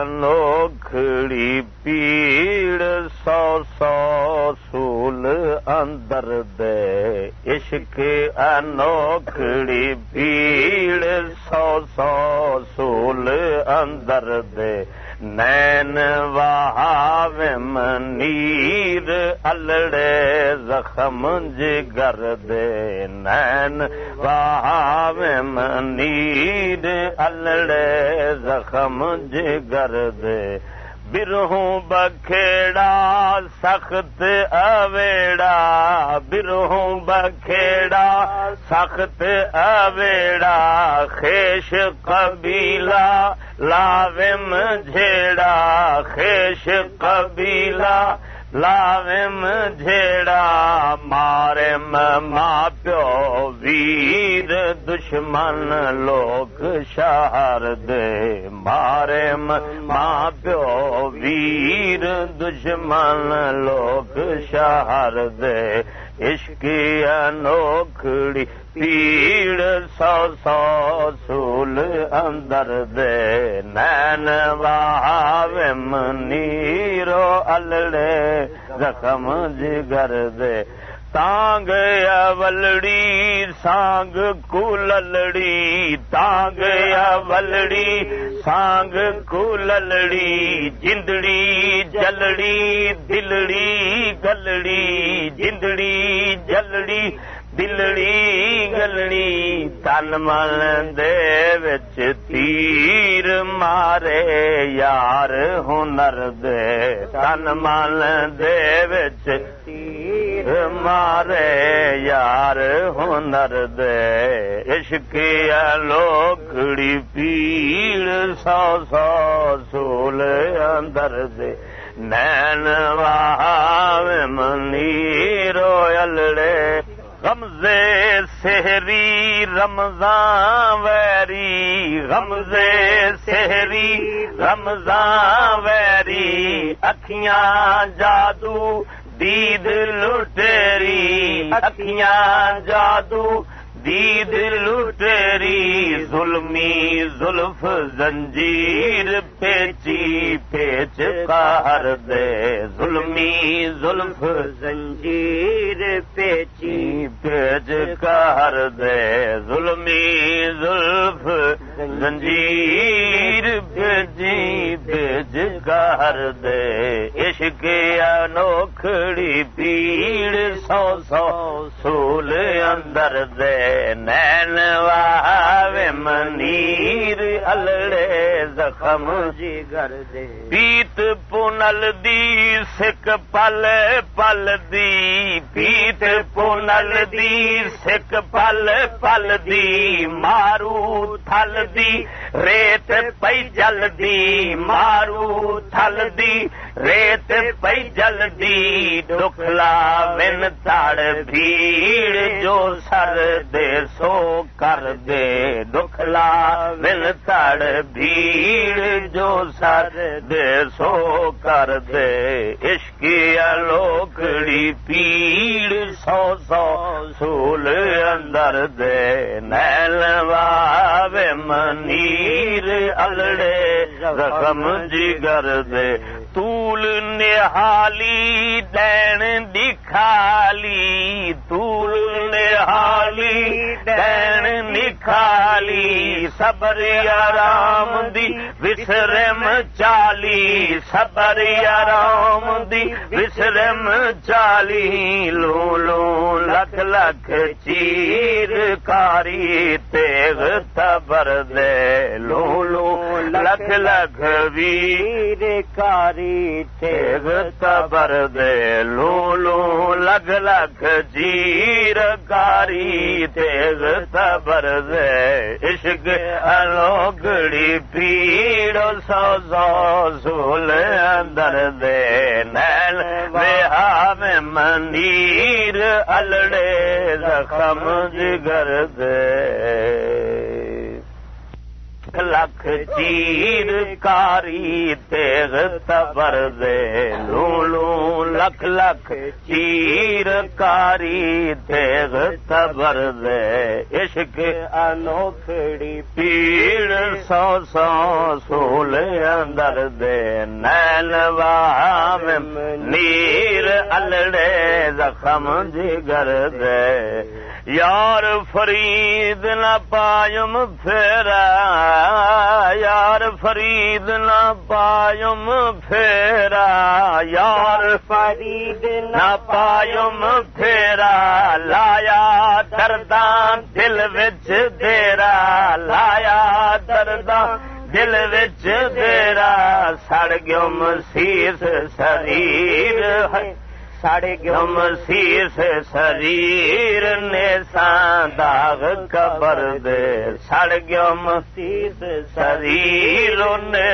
انوکھڑی پیڑ سو سو سول اندر دے۔ عشق انوکھڑی پیڑ سو سو سول اندر دے۔ نین وہاوم نیر الڑے زخم جگر دے۔ نین وہاوم نیر الڑے زخم جگر دے۔ برہوں بکھیڑا، سخت اویڑا۔ برہوں بکھیڑا، سخت اویڑا۔ خیش قبیلہ لاوم جھیڑا۔ خیش قبیلہ لاوم جھیڑا مارم ماں پیو ویر دشمن لوگ شہر دے مارم ماں پیو ویر دشمن لوگ شہر دے عشق انوکھڑی، پیڑ سو سو سول اندر دے۔ نین واہم نیرو الڑے، زخم جگر دے۔ تانگ اولڑی سانگ کولڑی تانگ اولڑی سانگ کولڑی جندڑی جلڑی دلڑی گلڑی جندڑی جلڑی دلڑی گلڑی تن من دے تیر مارے یار ہنر دے تن من دے تیر مارے یار ہنر دے۔ عشق لوکڑی پیڑ سو سو سول اندر دے۔ نین واہ منی رویلڑے غمزے سہری رمضان ویری۔ غمزے سہری رمضان ویری۔ اکھیاں جادو دید لٹری اکھیاں جادو دید لٹیری ظلمی زلف زنجیر پیچی، پیچ کار دے۔ ظلمی زلف زنجیر پیچی، پیچ کار دے۔ ظلمی زلف زنجیر بجی بج کر دے۔ عشق انوکھڑی، پیڑ سو سو، سول اندر دے۔ نین واہ منیر الڑے زخم جی گر دے۔ پیت پونل دی سکھ پل پل دی۔ پیت پونل دی سکھ پل پل دی۔ مارو تھل دی ریت پی جل دی۔ مارو تھل دی ریت پی جل دی۔ ڈکلا من تڑ بھیڑ جو سر دے سو کر دے۔ ڈکلا من تڑ بھیڑ جو سر دے سو کر دے۔ عشقی لوکڑی پیڑ سو سو سول اندر دے۔ نیل منیر الڑے رقم جگر دے۔ طول نہالی دین دکھالی طول نہالی دین نکھالی صبر آرام دی، وسرم چالی صبر آرام دی، وسرم چالی لو لو لکھ لکھ چیر کاری تیغ تبر دے لو لو لکھ لکھ ویر کاری تیغ تبر دے لو لو لگ لکھ چیر کاری تیغ تبر دے۔ عشق الوگڑی پیڑ سو سو سول اندر دے نیل میں منیر الڑے زخم جگر دے۔ لکھ لکھ چیر کاری تیغ تبر دے۔ لو لکھ لکھ چیر کاری تیغ تبر دے۔ عشق انوکھڑی پیڑ سو سو سول اندر دے۔ نیل وام نیر الڑے زخم جگر دے۔ یار فرید نہ پایم پھیرا۔ یار فرید نہ پایم پھیرا یار فرید نہ پایم پھیرا لایا درداں دل وچ دیرا لایا درداں دل وچ دیرا سڑ گم سیس شریر ساڑے گم سیس شریر نے داغ قبر دے سڑ گم سیس شریر نے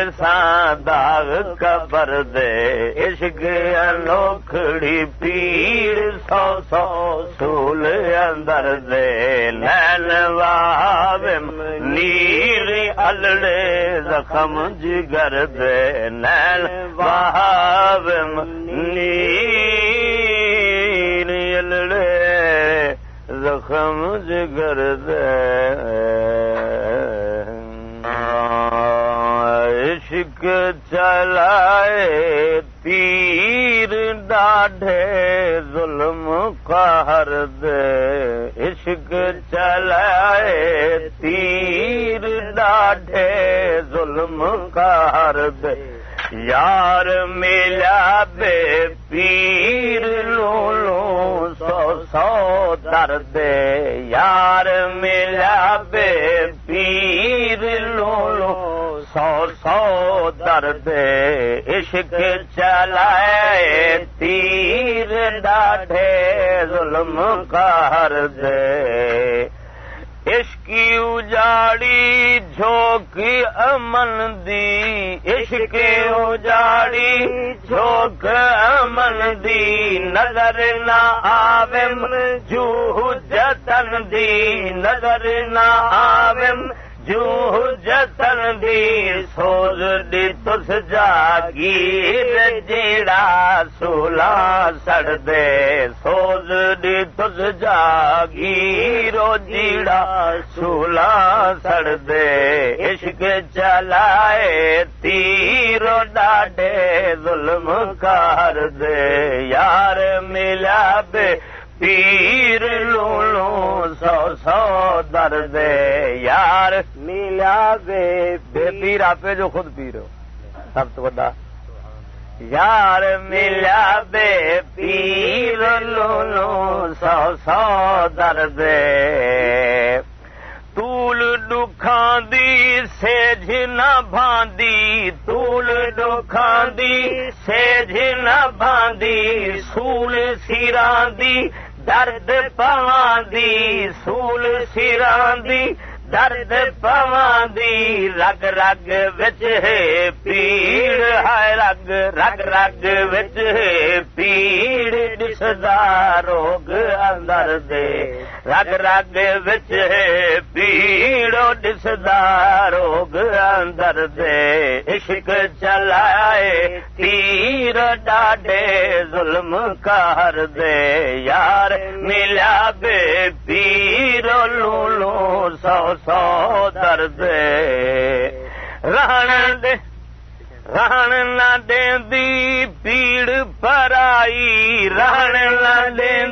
داغ قبر دے عشق انوکھڑی پیڑ سو سو سول اندر دے نین واو نیر الڑے زخم جگر دے نین واو نیر زخم جگر دے۔ عشق چلائے، تیر ڈاڈھے ظلم قہر دے۔ عشق چلائے، تیر ڈاڈھے ظلم قہر دے۔ یار ملا بے پیر لو لو سو سو درد یار ملا بے پیر لو لو سو سو درد عشق چلائے تیر ڈاڈھے ظلم کر دے۔ عشقی اجاڑی جھوکی امن دی عشق اجاڑی؟ جھوک امن دی نظر نہ آوم جو جتن دی نظر نہ آوم جو جتن دی سوز دی تس جاگیر جیڑا سولا سڑ دے سوز دی تس جاگیرو جیڑا سولا سڑ دے عشق چلائے تیرو ڈاڈے ظلم کر دے یار ملا بے پیر لو لو سو سو درد یار۔ بے بے پیر۔ آپ جو خود پیر ہو۔ سب تو بڑا۔ یار ملیا بے پیر لو لو سو سو درد طول دکھان دی سیج نہ باندی طول دکھان دی سیج نہ باندی سول سیران دی درد پواں دی سول سیران دی درد دی رگ رگ بچ ہے پیڑ ہے رگ رگ رگ بچ ہے پیڑ دسدا روگ اندر دے رگ رگ بچ ہے پیڑ دسدا روگ اندر دے عشق چلائے تیر۔ ڈاڈے ظلم کر دے یار۔ ملا بے پیر۔ لولو سو سو درد رہن دے۔ رہن نہ دی پیڑ پرائی رہن نہ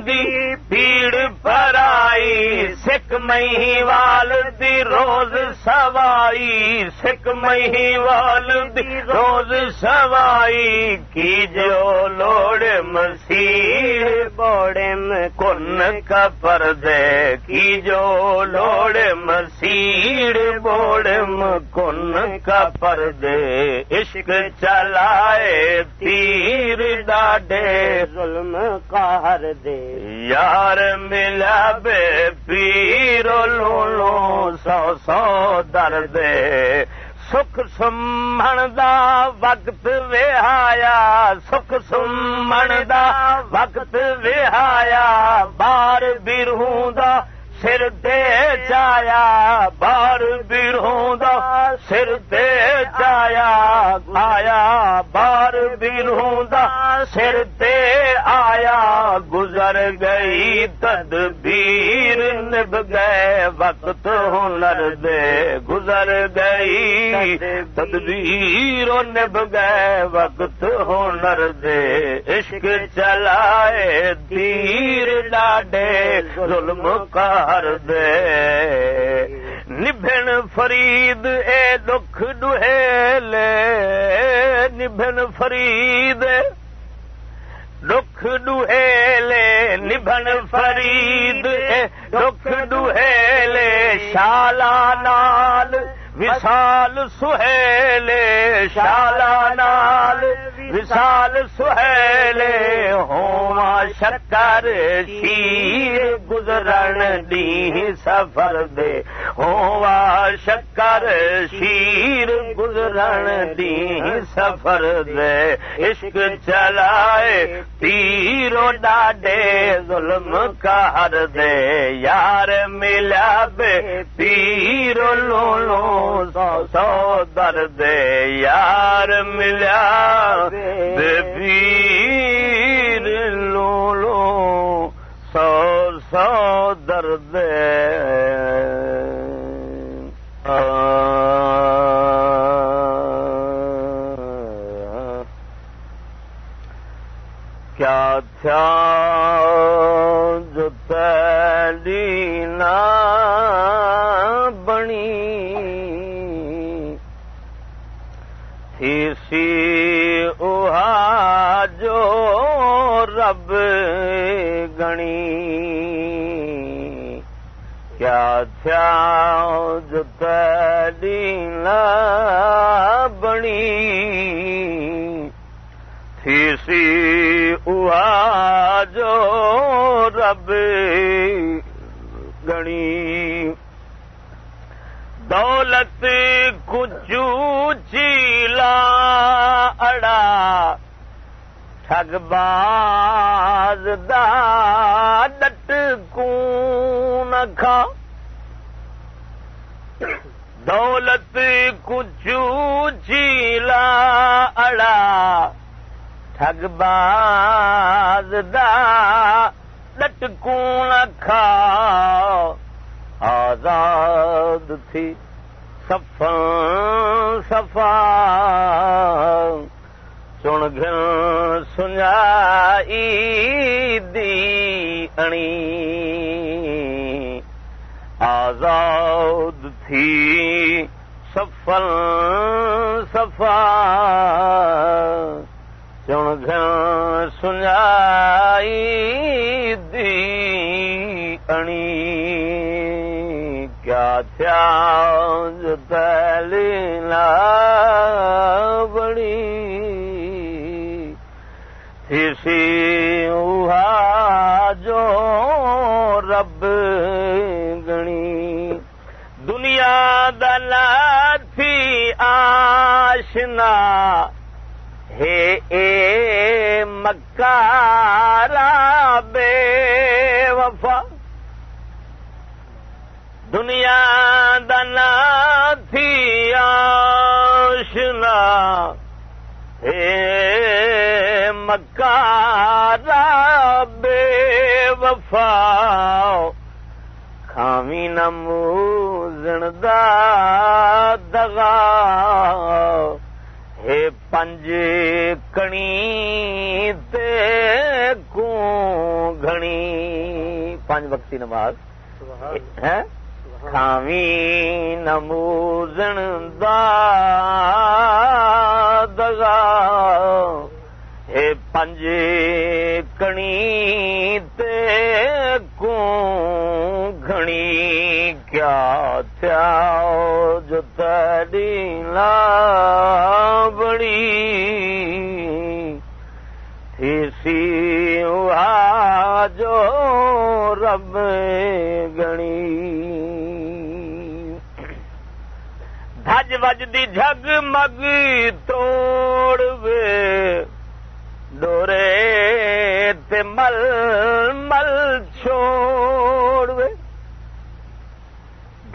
دی پیڑ پرائی سکھ مہی وال دی روز سوائی سکھ مہی وال دی روز سوائی کی جو لوڑ مسیح بوڑے کن کا پردے کی جو لوڑ مسیح بوڑے میں کن کا پردے عشق چلائے تیر ڈاڈے۔ ظلم قہر دے۔ یار ملا بے پیر لو لو سو سو درد۔ سکھ سمن دا وقت وہایا سکھ سمن دا وقت وہایا۔ بار برہوں دا سر دے جایا بار بیروں دا سر دے جایا آیا بار بیروں دا سر دے آیا، گزر گئی تدبیر، نب گئے وقت ہنر دے، گزر گئی تدبیر نب گئے وقت ہنر دے۔ عشق چلائے، تیر ڈاڈے ظلم کر دے۔ نبھن فرید، اے دکھ ڈہیلے نبھن فرید دکھ ڈہیلے نبھن فرید دکھ ڈہیلے شالا نال وشال سہیلے شالا نال وشال سہیلے ہوا شکر شیر گزرن دی سفر دے ہوا شکر شیر گزرن دی سفر دے عشق چلائے تیرو ڈاڈے ظلم کر دے یار ملا بے پیرو لو لو سو سو درد یار ملا بے پیر لو لو سو سو درد کیا تھا جو تیلینا بنی۔ تھی سی اہا جو رب گنی۔ کیا تھا جو تیلینا بنی۔ تھی سی اہا جو رب گنی۔ دولت کچو چیلا اڑا۔ ٹھگ باز دا ڈٹ کون کھا۔ دولت کچو چیلا اڑا۔ ٹھگ باز دا ڈٹ کون کھا آزاد تھی سفا سفا چن گن سنجائی دی انی آزاد تھی فل سفا چون گھن سنائی دی انی کیا تھیا جو تیلینا بڑی تھی سی جو رب گنی دنیا دلا تھی آشنا ہے اے مکارا بے وفا۔ دنیا دنا تھی آشنا۔ ہے مکارا بے وفا۔ کھاوی نموزن دا دغا۔ ہے پنج کنی تے کو گھنی؟ پانچ وقتی نماز۔ ہے کھاوی نموزن دا دگا۔ ہے پنج کنی تے کو گھنی؟ کیا تھیا جو تیری لا بڑی تھی سی جو رب گنی۔ دج وج دی جگ مگ توڑ وے ڈورے تے مل مل چھوڑ وے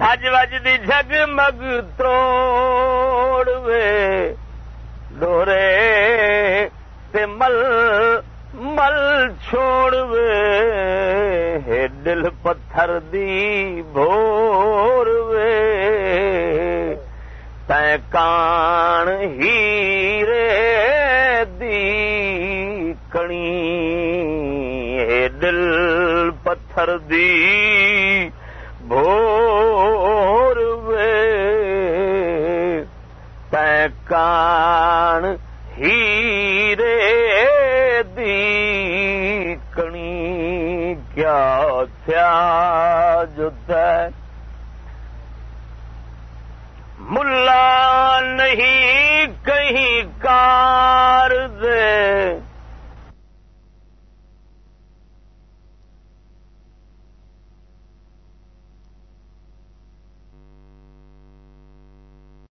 دج وج دی جگ مگ توڑ وے ڈورے تے مل مل چھوڑ وے دل پتھر دی بھور وے تے کان ہیرے دی کنی دل پتھر دی بھور کان ہیرے دی کنی کیا تھیا جد ملا نہیں کہیں کار دے